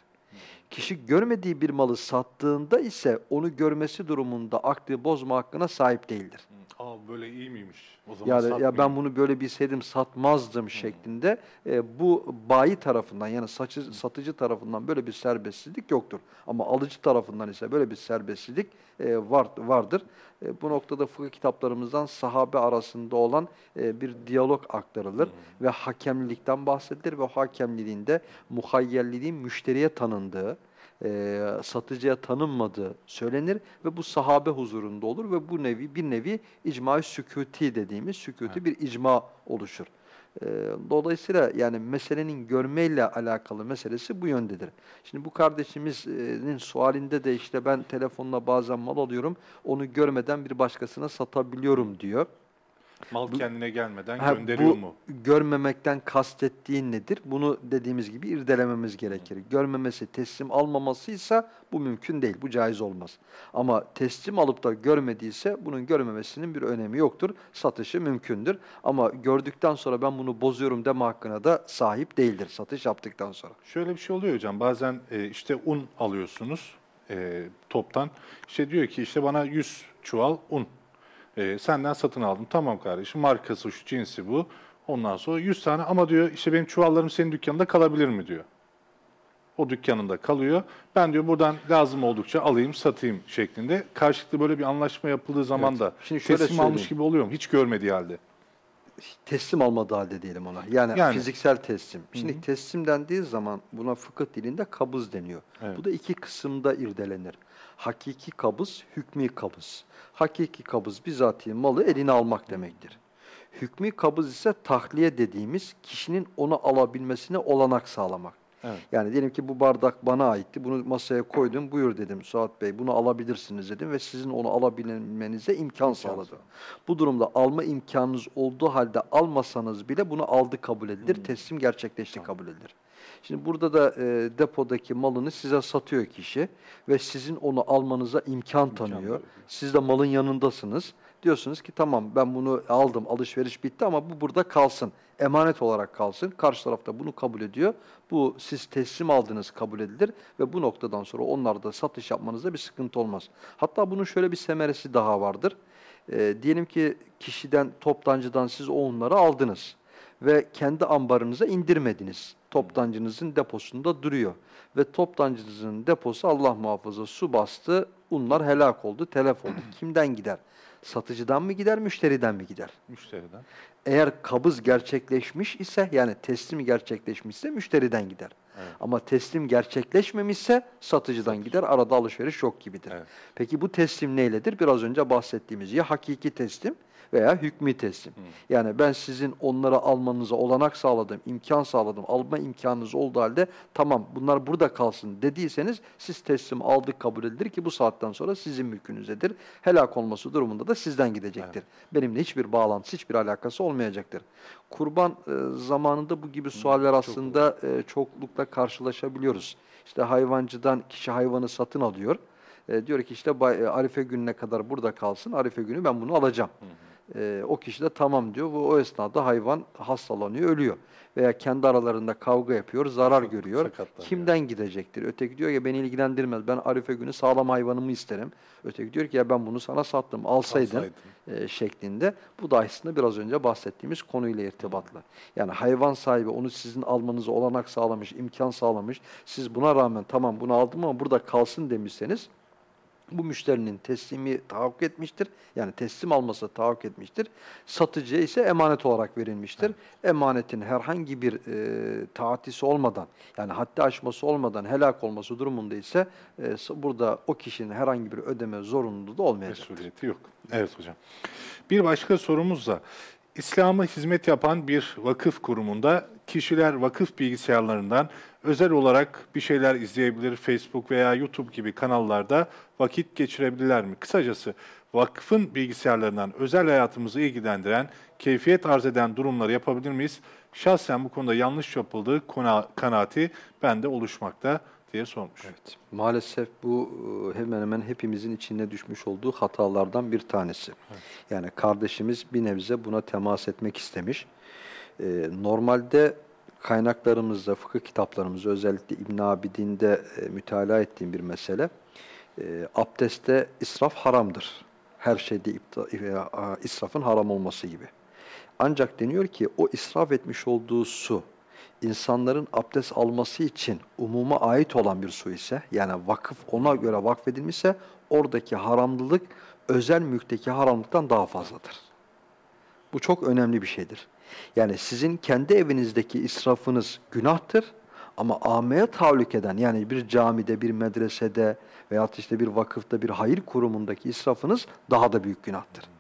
Kişi görmediği bir malı sattığında ise onu görmesi durumunda aklı bozma hakkına sahip değildir. Aa böyle iyi miymiş? O zaman Yani ya ben bunu böyle bilseydim satmazdım şeklinde e, bu bayi tarafından yani saçı, satıcı tarafından böyle bir serbestsizlik yoktur. Ama alıcı tarafından ise böyle bir serbestsizlik e, var, vardır. E, bu noktada fıkıh kitaplarımızdan sahabe arasında olan e, bir diyalog aktarılır ve hakemlilikten bahsedilir ve o hakemliliğin de muhayyerliliğin müşteriye tanındığı, e, satıcıya tanınmadığı söylenir ve bu sahabe huzurunda olur ve bu nevi bir nevi icma-i sükuti dediğimiz sükuti bir icma oluşur. E, dolayısıyla yani meselenin görmeyle alakalı meselesi bu yöndedir. Şimdi bu kardeşimizin sualinde de işte ben telefonla bazen mal alıyorum, onu görmeden bir başkasına satabiliyorum diyor. Mal kendine gelmeden Ha, gönderiyor bu mu? görmemekten kastettiğin nedir? Bunu dediğimiz gibi irdelememiz gerekir. Görmemesi, teslim almamasıysa bu mümkün değil, bu caiz olmaz. Ama teslim alıp da görmediyse bunun görmemesinin bir önemi yoktur. Satışı mümkündür. Ama gördükten sonra ben bunu bozuyorum deme hakkına da sahip değildir satış yaptıktan sonra. Şöyle bir şey oluyor hocam. Bazen e, işte un alıyorsunuz. e, toptan. İşte diyor ki işte bana 100 çuval un. E, senden satın aldım. Tamam kardeşim markası şu cinsi bu. Ondan sonra 100 tane ama diyor işte benim çuvallarım senin dükkanında kalabilir mi diyor. O dükkanında kalıyor. Ben diyor buradan lazım oldukça alayım satayım şeklinde. Karşılıklı böyle bir anlaşma yapıldığı zaman Evet. da Şimdi şöyle teslim almış söyleyeyim. gibi oluyor mu? Hiç görmediği halde. teslim almadığı halde diyelim ona. Yani, Yani. fiziksel teslim. Şimdi teslim dendiği zaman buna fıkıh dilinde kabız deniyor. Evet. Bu da iki kısımda irdelenir. Hakiki kabız, hükmü kabız. Hakiki kabız bizatihi malı eline almak demektir. Hükmü kabız ise tahliye dediğimiz kişinin onu alabilmesine olanak sağlamak. Evet. Yani diyelim ki bu bardak bana aitti. Bunu masaya koydum. Buyur dedim Suat Bey bunu alabilirsiniz dedim ve sizin onu alabilmenize imkan sağladım. Bu durumda alma imkanınız olduğu halde almasanız bile bunu aldı kabul edilir. Hmm. Teslim gerçekleşti kabul edilir. Şimdi burada da e, depodaki malını size satıyor kişi ve sizin onu almanıza imkan tanıyor. veriyor. Siz de malın yanındasınız. Diyorsunuz ki tamam ben bunu aldım alışveriş bitti ama bu burada kalsın. Emanet olarak kalsın. Karşı tarafta bunu kabul ediyor. Bu siz teslim aldığınız kabul edilir ve bu noktadan sonra onlarda satış yapmanızda bir sıkıntı olmaz. Hatta bunun şöyle bir semeresi daha vardır. E, diyelim ki kişiden, toptancıdan siz o unları aldınız ve kendi ambarınıza indirmediniz. Toptancınızın deposunda duruyor. Ve toptancınızın deposu Allah muhafaza su bastı, unlar helak oldu, telef oldu. Kimden gider? Satıcıdan mı gider, müşteriden mi gider? Müşteriden. Eğer kabız gerçekleşmiş ise yani teslim gerçekleşmişse müşteriden gider. Evet. Ama teslim gerçekleşmemişse satıcıdan gider. Arada alışveriş yok gibidir. Evet. Peki bu teslim neyledir? Biraz önce bahsettiğimiz ya hakiki teslim veya hükmü teslim. Yani ben sizin onları almanıza olanak sağladım, imkan sağladım, alma imkanınız olduğu halde tamam bunlar burada kalsın dediyseniz siz teslim aldık kabul edilir ki bu saatten sonra sizin mülkünüzedir. Helak olması durumunda da sizden gidecektir. Benimle hiçbir bağlantısı, hiçbir alakası olmayacaktır. Kurban e, zamanında bu gibi sualler aslında e, çoklukla karşılaşabiliyoruz. İşte hayvancıdan kişi hayvanı satın alıyor. E, diyor ki işte e, Arife gününe kadar burada kalsın. Arife günü ben bunu alacağım. E, o kişi de tamam diyor. Bu o esnada hayvan hastalanıyor, ölüyor. Veya kendi aralarında kavga yapıyor, zarar Sak- görüyor. sakatlanıyor. Kimden gidecektir? Öteki diyor ki beni ilgilendirmez. Ben Arife günü sağlam hayvanımı isterim. Öteki diyor ki ya ben bunu sana sattım, alsaydın Alsaydın. e, şeklinde. Bu da aslında biraz önce bahsettiğimiz konuyla irtibatlı. Yani hayvan sahibi onu sizin almanıza olanak sağlamış, imkan sağlamış. Siz buna rağmen tamam bunu aldım ama burada kalsın demişseniz bu müşterinin teslimi tahakkuk etmiştir. Yani teslim alması tahakkuk etmiştir. Satıcıya ise emanet olarak verilmiştir. Emanetin herhangi bir e, taatisi olmadan yani haddi aşması olmadan helak olması durumunda ise e, burada o kişinin herhangi bir ödeme zorunluluğu da olmayacak. Mesuliyeti yok. Evet hocam. Bir başka sorumuz da İslam'a hizmet yapan bir vakıf kurumunda kişiler vakıf bilgisayarlarından özel olarak bir şeyler izleyebilir. Facebook veya YouTube gibi kanallarda vakit geçirebilirler mi? Kısacası vakfın bilgisayarlarından özel hayatımızı ilgilendiren, keyfiyet arz eden durumları yapabilir miyiz? Şahsen bu konuda yanlış yapıldığı kanaati bende oluşmakta diye sormuş. Evet. Maalesef bu e, hemen hemen hepimizin içine düşmüş olduğu hatalardan bir tanesi. Yani kardeşimiz bir nebze buna temas etmek istemiş. E, normalde kaynaklarımızda, fıkıh kitaplarımızda özellikle İbn Abidin'de e, mütalaa ettiğim bir mesele. E, abdestte israf haramdır. Her şeyde e, israfın haram olması gibi. Ancak deniyor ki o israf etmiş olduğu su insanların abdest alması için umuma ait olan bir su ise yani vakıf ona göre vakfedilmişse oradaki haramlılık özel mülkteki haramlıktan daha fazladır. Bu çok önemli bir şeydir. Yani sizin kendi evinizdeki israfınız günahtır ama ameye tahallük eden yani bir camide, bir medresede veyahut işte bir vakıfta, bir hayır kurumundaki israfınız daha da büyük günahtır.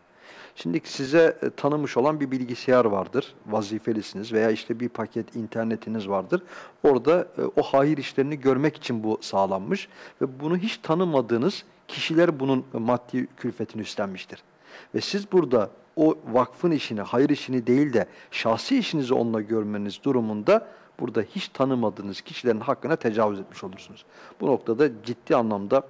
Şimdi size e, tanımış olan bir bilgisayar vardır, vazifelisiniz veya işte bir paket internetiniz vardır. Orada e, o hayır işlerini görmek için bu sağlanmış ve bunu hiç tanımadığınız kişiler bunun e, maddi külfetini üstlenmiştir. Ve siz burada o vakfın işini, hayır işini değil de şahsi işinizi onunla görmeniz durumunda burada hiç tanımadığınız kişilerin hakkına tecavüz etmiş olursunuz. Bu noktada ciddi anlamda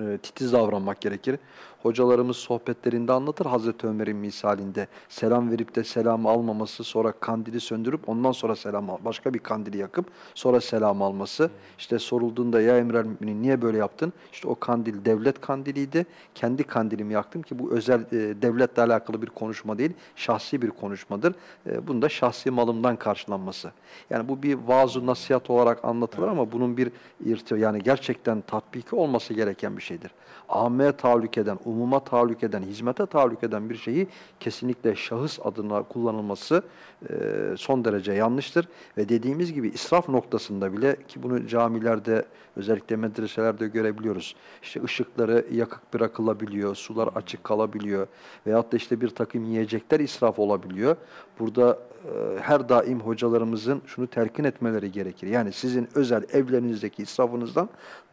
e, titiz davranmak gerekir. Hocalarımız sohbetlerinde anlatır Hazreti Ömer'in misalinde. Selam verip de selamı almaması, sonra kandili söndürüp ondan sonra selam al, başka bir kandili yakıp sonra selam alması. İşte sorulduğunda ya Emrel Müminin niye böyle yaptın? İşte o kandil devlet kandiliydi. Kendi kandilimi yaktım ki bu özel e, devletle alakalı bir konuşma değil, şahsi bir konuşmadır. E, bunda şahsi malımdan karşılanması. Yani bu bir vaaz nasihat olarak anlatılır ama bunun bir irti yani gerçekten tatbiki olması gereken bir şeydir. Ammeye tahallük eden, umuma tahallük eden, hizmete tahallük eden bir şeyi kesinlikle şahıs adına kullanılması e, son derece yanlıştır. Ve dediğimiz gibi israf noktasında bile ki bunu camilerde özellikle medreselerde görebiliyoruz. İşte ışıkları yakık bırakılabiliyor, sular açık kalabiliyor veyahut da işte bir takım yiyecekler israf olabiliyor. Burada e, her daim hocalarımızın şunu telkin etmeleri gerekir. Yani sizin özel evlerinizdeki israfınızdan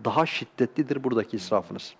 daha şiddetlidir buradaki israfınız.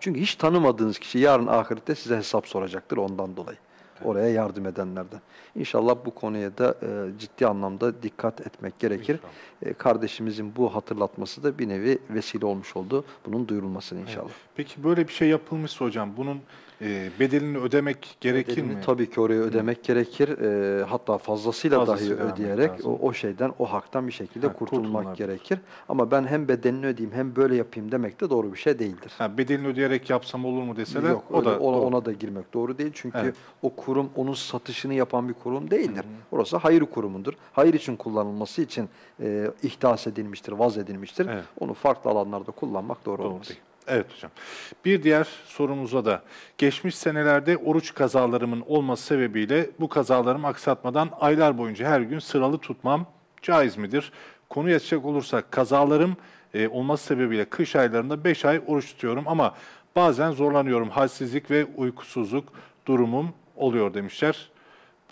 Çünkü hiç tanımadığınız kişi yarın ahirette size hesap soracaktır ondan dolayı. Oraya yardım edenlerden. İnşallah bu konuya da e, ciddi anlamda dikkat etmek gerekir. E, kardeşimizin bu hatırlatması da bir nevi vesile olmuş oldu. Bunun duyurulmasını inşallah. Peki böyle bir şey yapılmışsa hocam bunun e, bedelini ödemek gerekir Bedelini mi? Tabii ki oraya ödemek gerekir. E, hatta fazlasıyla, Fazlasıyla dahi ödeyerek lazım. o, o şeyden, o haktan bir şekilde Ha, kurtulmak gerekir. Ama ben hem bedelini ödeyeyim hem böyle yapayım demek de doğru bir şey değildir. Ha, bedelini ödeyerek yapsam olur mu deseler Yok, o da ona, ona da girmek doğru değil. Çünkü Evet. o kurum onun satışını yapan bir kurum değildir. Orası hayır kurumudur. Hayır için kullanılması için e, ihdas edilmiştir, vaz edilmiştir. Evet. Onu farklı alanlarda kullanmak doğru, Doğru olmaz. değil. Evet hocam. Bir diğer sorumuza da geçmiş senelerde oruç kazalarımın olması sebebiyle bu kazalarımı aksatmadan aylar boyunca her gün sıralı tutmam caiz midir? Konuya açacak olursak kazalarım e, olması sebebiyle kış aylarında 5 ay oruç tutuyorum ama bazen zorlanıyorum. Halsizlik ve uykusuzluk durumum oluyor demişler.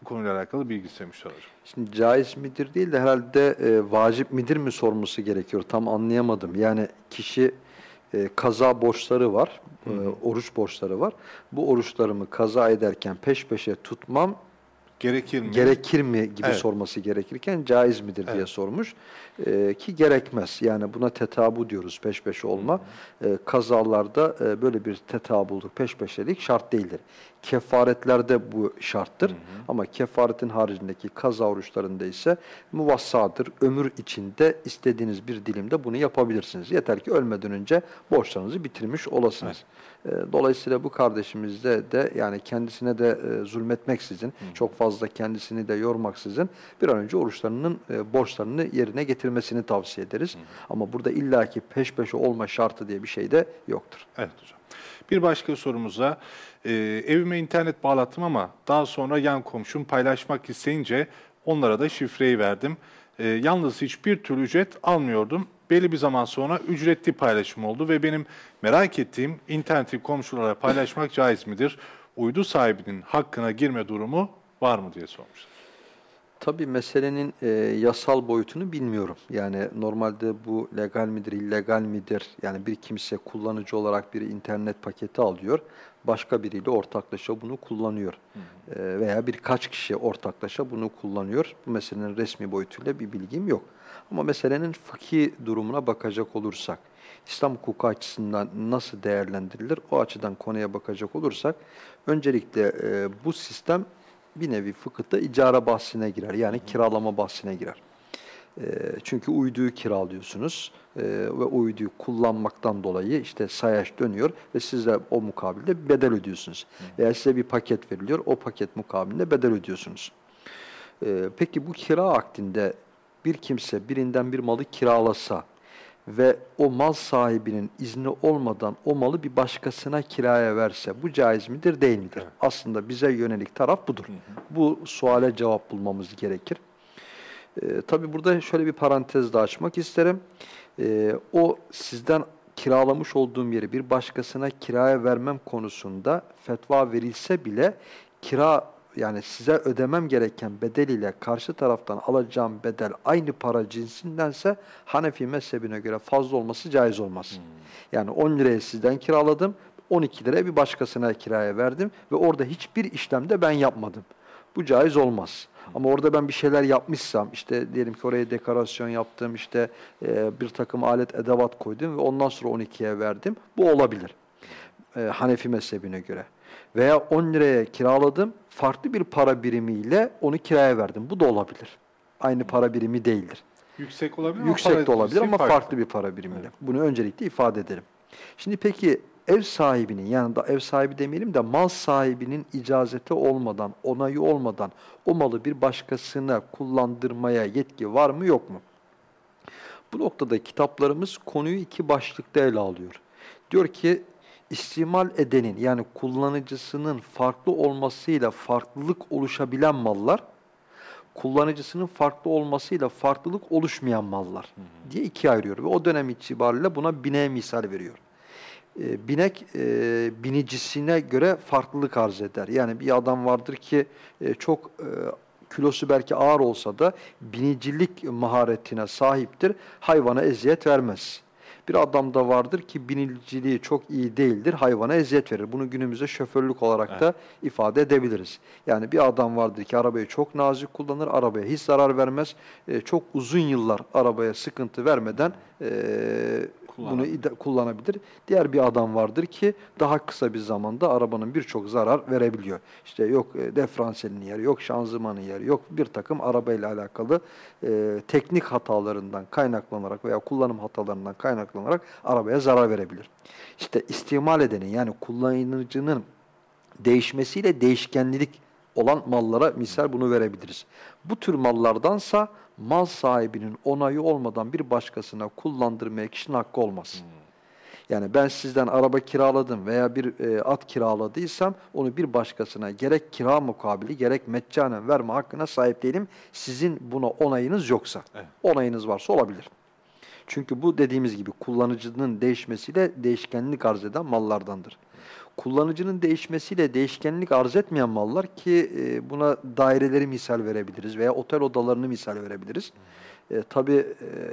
Bu konuyla alakalı bilgi istemişler hocam. Şimdi caiz midir değil de herhalde e, vacip midir mi sorması gerekiyor. Tam anlayamadım. Yani kişi e, kaza borçları var, e, oruç borçları var. Bu oruçlarımı kaza ederken peş peşe tutmam Gerekir mi? gerekir mi gibi Evet. sorması gerekirken caiz midir diye Evet. sormuş. Ee, ki gerekmez. Yani buna tetabu diyoruz peş peşe olma. Ee, kazalarda e, böyle bir tetabuluk, peş peşelik şart değildir. Kefaretlerde bu şarttır. Ama kefaretin haricindeki kaza oruçlarında ise muvassadır. Ömür içinde istediğiniz bir dilimde bunu yapabilirsiniz. Yeter ki ölmeden önce borçlarınızı bitirmiş olasınız. Ee, Dolayısıyla bu kardeşimizde de yani kendisine de e, zulmetmeksizin, çok fazla kendisini de yormaksızın bir an önce oruçlarının e, borçlarını yerine getirmesini tavsiye ederiz. Ama burada illaki peş peşe olma şartı diye bir şey de yoktur. Evet hocam. Bir başka sorumuza e, evime internet bağlattım ama daha sonra yan komşum paylaşmak isteyince onlara da şifreyi verdim. E, yalnız hiçbir türlü ücret almıyordum. Belli bir zaman sonra ücretli paylaşım oldu ve benim merak ettiğim interneti komşulara paylaşmak caiz midir? Uydu sahibinin hakkına girme durumu var mı diye sormuşlar. Tabii meselenin e, yasal boyutunu bilmiyorum. Yani normalde bu legal midir, illegal midir? Yani bir kimse kullanıcı olarak bir internet paketi alıyor, başka biriyle ortaklaşa bunu kullanıyor. E, veya birkaç kişi ortaklaşa bunu kullanıyor. Bu meselenin resmi boyutuyla bir bilgim yok. Ama meselenin fıkhi durumuna bakacak olursak, İslam hukuku açısından nasıl değerlendirilir? O açıdan konuya bakacak olursak, öncelikle e, bu sistem bir nevi fıkıhta icara bahsine girer. Yani kiralama bahsine girer. E, çünkü uyduyu kiralıyorsunuz e, ve uyduyu kullanmaktan dolayı işte sayaç dönüyor ve siz de o mukabilde bedel ödüyorsunuz. Veya size bir paket veriliyor, o paket mukabilinde bedel ödüyorsunuz. E, peki bu kira akdinde bir kimse birinden bir malı kiralasa ve o mal sahibinin izni olmadan o malı bir başkasına kiraya verse bu caiz midir değil midir? Aslında bize yönelik taraf budur. Bu suale cevap bulmamız gerekir. Ee, tabii burada şöyle bir parantez de açmak isterim. Ee, o sizden kiralamış olduğum yeri bir başkasına kiraya vermem konusunda fetva verilse bile kira yani size ödemem gereken bedel ile karşı taraftan alacağım bedel aynı para cinsindense Hanefi mezhebine göre fazla olması caiz olmaz. Yani 10 liraya sizden kiraladım, 12 liraya bir başkasına kiraya verdim ve orada hiçbir işlemde ben yapmadım. Bu caiz olmaz. Ama orada ben bir şeyler yapmışsam, işte diyelim ki oraya dekorasyon yaptım, işte e, bir takım alet edevat koydum ve ondan sonra 12'ye verdim. Bu olabilir. e, Hanefi mezhebine göre. Veya 10 liraya kiraladım, farklı bir para birimiyle onu kiraya verdim. Bu da olabilir. Aynı para birimi değildir. Yüksek olabilir ama Yüksek para de olabilir ama farklı. bir para birimiyle. Evet. Bunu öncelikle ifade edelim. Şimdi peki ev sahibinin yani da ev sahibi demeyelim de mal sahibinin icazeti olmadan, onayı olmadan o malı bir başkasına kullandırmaya yetki var mı yok mu? Bu noktada kitaplarımız konuyu iki başlıkta ele alıyor. Diyor ki istimal edenin yani kullanıcısının farklı olmasıyla farklılık oluşabilen mallar, kullanıcısının farklı olmasıyla farklılık oluşmayan mallar diye ikiye ayırıyor. Ve o dönem itibariyle buna bineğe misal veriyor. E, binek e, binicisine göre farklılık arz eder. Yani bir adam vardır ki e, çok e, kilosu belki ağır olsa da binicilik maharetine sahiptir. Hayvana eziyet vermez. Bir adam da vardır ki biniciliği çok iyi değildir, hayvana eziyet verir. Bunu günümüzde şoförlük olarak da ifade edebiliriz. Yani bir adam vardır ki arabayı çok nazik kullanır, arabaya hiç zarar vermez. E, çok uzun yıllar arabaya sıkıntı vermeden e, bunu Kullanabilir. Diğer bir adam vardır ki daha kısa bir zamanda arabanın birçok zarar verebiliyor. İşte yok e, diferansiyelini yer, yok şanzımanı yer, yok bir takım arabayla alakalı e, teknik hatalarından kaynaklanarak veya kullanım hatalarından kaynaklanarak arabaya zarar verebilir. İşte istimal edenin yani kullanıcının değişmesiyle değişkenlilik olan mallara misal bunu verebiliriz. Bu tür mallardansa mal sahibinin onayı olmadan bir başkasına kullandırmaya kişinin hakkı olmaz. Yani ben sizden araba kiraladım veya bir e, at kiraladıysam onu bir başkasına gerek kira mukabili gerek meccanen verme hakkına sahip değilim. Sizin buna onayınız yoksa. Evet. Onayınız varsa olabilir. Çünkü bu dediğimiz gibi kullanıcının değişmesiyle değişkenlik arz eden mallardandır. Kullanıcının değişmesiyle değişkenlik arz etmeyen mallar ki buna daireleri misal verebiliriz veya otel odalarını misal verebiliriz. E, tabii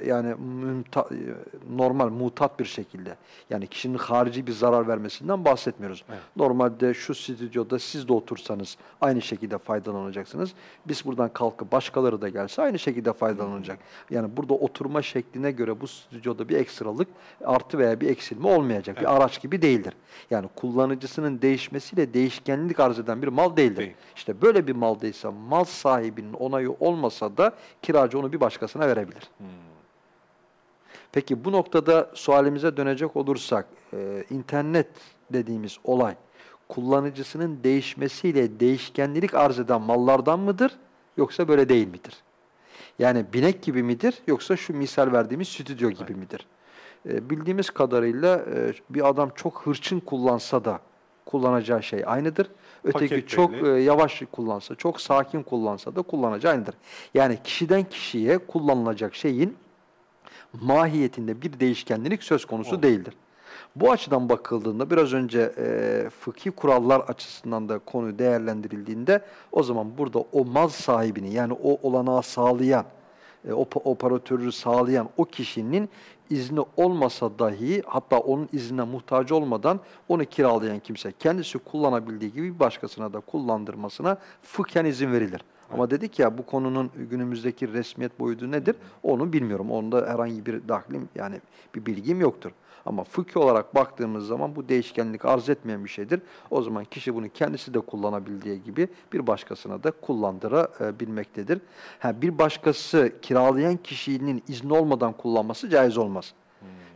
e, yani mümta- e, normal mutat bir şekilde yani kişinin harici bir zarar vermesinden bahsetmiyoruz. Evet. Normalde şu stüdyoda siz de otursanız aynı şekilde faydalanacaksınız. Biz buradan kalkıp başkaları da gelse aynı şekilde faydalanacak. Yani burada oturma şekline göre bu stüdyoda bir ekstralık artı veya bir eksilme olmayacak. Bir araç gibi değildir. Yani kullanıcısının değişmesiyle değişkenlik arz eden bir mal değildir. Değil. İşte böyle bir maldaysa mal sahibinin onayı olmasa da kiracı onu bir başkasına verebilir. Peki bu noktada sualimize dönecek olursak, e, internet dediğimiz olay kullanıcısının değişmesiyle değişkenlilik arz eden mallardan mıdır yoksa böyle değil midir? Yani binek gibi midir yoksa şu misal verdiğimiz stüdyo gibi midir? E, bildiğimiz kadarıyla e, bir adam çok hırçın kullansa da kullanacağı şey aynıdır. Öteki Paket çok belli. e, yavaş kullansa, çok sakin kullansa da kullanacağı aynıdır. Yani kişiden kişiye kullanılacak şeyin mahiyetinde bir değişkenlik söz konusu Olmaz. değildir. Bu açıdan bakıldığında biraz önce e, fıkhi kurallar açısından da konu değerlendirildiğinde o zaman burada o mal sahibini yani o olanağı sağlayan, e, o operatörü sağlayan o kişinin izni olmasa dahi hatta onun iznine muhtaç olmadan onu kiralayan kimse kendisi kullanabildiği gibi bir başkasına da kullandırmasına fıkhen izin verilir. Ama dedik ya bu konunun günümüzdeki resmiyet boyutu nedir? Onu bilmiyorum. Onda herhangi bir dahlim yani bir bilgim yoktur. Ama fıkhi olarak baktığımız zaman bu değişkenlik arz etmeyen bir şeydir. O zaman kişi bunu kendisi de kullanabildiği gibi bir başkasına da kullandırabilmektedir. Ha, bir başkası kiralayan kişinin izni olmadan kullanması caiz olmaz.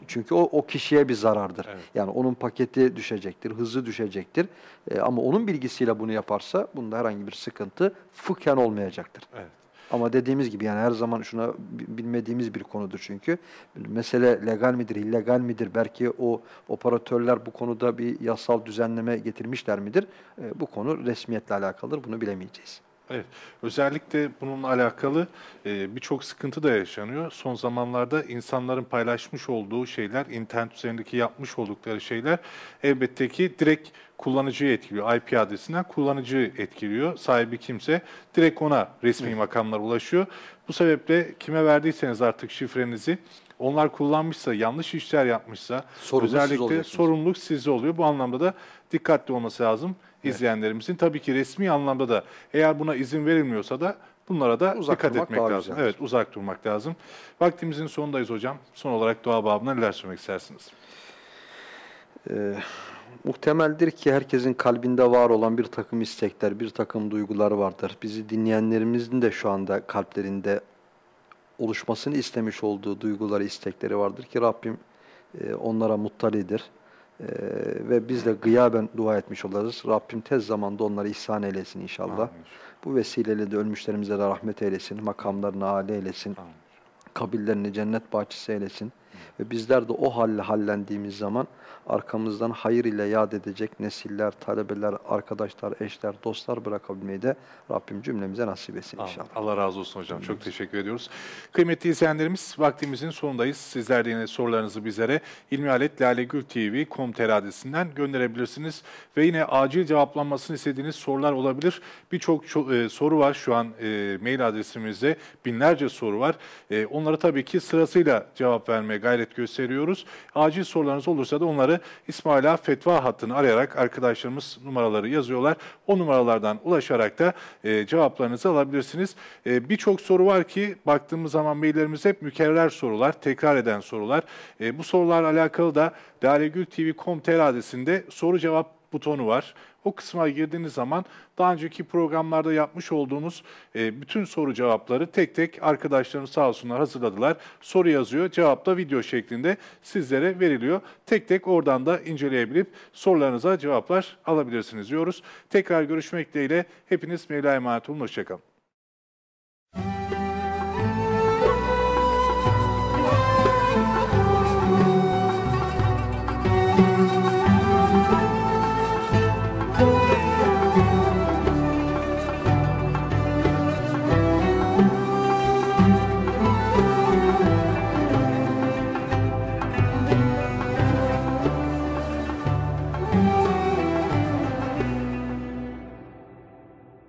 Çünkü o, o kişiye bir zarardır. Evet. Yani onun paketi düşecektir, hızı düşecektir. Ee, ama onun bilgisiyle bunu yaparsa bunda herhangi bir sıkıntı fıkhen olmayacaktır. Evet. Ama dediğimiz gibi yani her zaman şuna bi- bilmediğimiz bir konudur çünkü. Mesele legal midir, illegal midir? Belki o operatörler bu konuda bir yasal düzenleme getirmişler midir? Ee, bu konu resmiyetle alakalıdır. Bunu bilemeyeceğiz. Evet. Özellikle bununla alakalı e, birçok sıkıntı da yaşanıyor. Son zamanlarda insanların paylaşmış olduğu şeyler, internet üzerindeki yapmış oldukları şeyler elbette ki direkt kullanıcıyı etkiliyor. IP adresinden kullanıcıyı etkiliyor. Sahibi kimse direkt ona resmi makamlar ulaşıyor. Bu sebeple kime verdiyseniz artık şifrenizi onlar kullanmışsa, yanlış işler yapmışsa Sorumlu siz özellikle olacaksınız. sorumluluk sizde oluyor. Bu anlamda da dikkatli olması lazım izleyenlerimizin. Tabii ki resmi anlamda da eğer buna izin verilmiyorsa da bunlara da Uzak dikkat etmek lazım. güzeldir. Evet, uzak durmak lazım. Vaktimizin sonundayız hocam. Son olarak dua babına neler söylemek istersiniz? Ee, Muhtemeldir ki herkesin kalbinde var olan bir takım istekler, bir takım duygular vardır. Bizi dinleyenlerimizin de şu anda kalplerinde oluşmasını istemiş olduğu duyguları, istekleri vardır ki Rabbim e, onlara muttalidir. E, ve biz de gıyaben dua etmiş oluruz. Rabbim tez zamanda onları ihsan eylesin inşallah. Amin. Bu vesileyle de ölmüşlerimize de rahmet eylesin, makamlarını âli eylesin, Amin. kabirlerini cennet bahçesi eylesin. Ve bizler de o halle hallendiğimiz zaman arkamızdan hayır ile yad edecek nesiller, talebeler, arkadaşlar, eşler, dostlar bırakabilmeyi de Rabbim cümlemize nasip etsin inşallah. Allah razı olsun hocam. Çok teşekkür ediyoruz. Kıymetli izleyenlerimiz vaktimizin sonundayız. Sizler de yine sorularınızı bizlere ilmihaletlalegültv.com.tr adresinden gönderebilirsiniz. Ve yine acil cevaplanmasını istediğiniz sorular olabilir. Birçok ço- e, soru var şu an e, mail adresimizde. Binlerce soru var. E, onlara tabii ki sırasıyla cevap vermeye gayret gösteriyoruz. Acil sorularınız olursa da onları İsmail Ağa Fetva hattını arayarak arkadaşlarımız numaraları yazıyorlar. O numaralardan ulaşarak da e, cevaplarınızı alabilirsiniz. E, Birçok soru var ki baktığımız zaman maillerimiz hep mükerrer sorular, tekrar eden sorular. E, bu sorularla alakalı da lalegültv.com.tr adresinde soru cevap butonu var. O kısma girdiğiniz zaman daha önceki programlarda yapmış olduğumuz e, bütün soru cevapları tek tek arkadaşlarımız sağ olsunlar hazırladılar. Soru yazıyor, cevap da video şeklinde sizlere veriliyor. Tek tek oradan da inceleyebilip sorularınıza cevaplar alabilirsiniz diyoruz. Tekrar görüşmek dileğiyle hepiniz Mevla emanet olun. Hoşçakalın.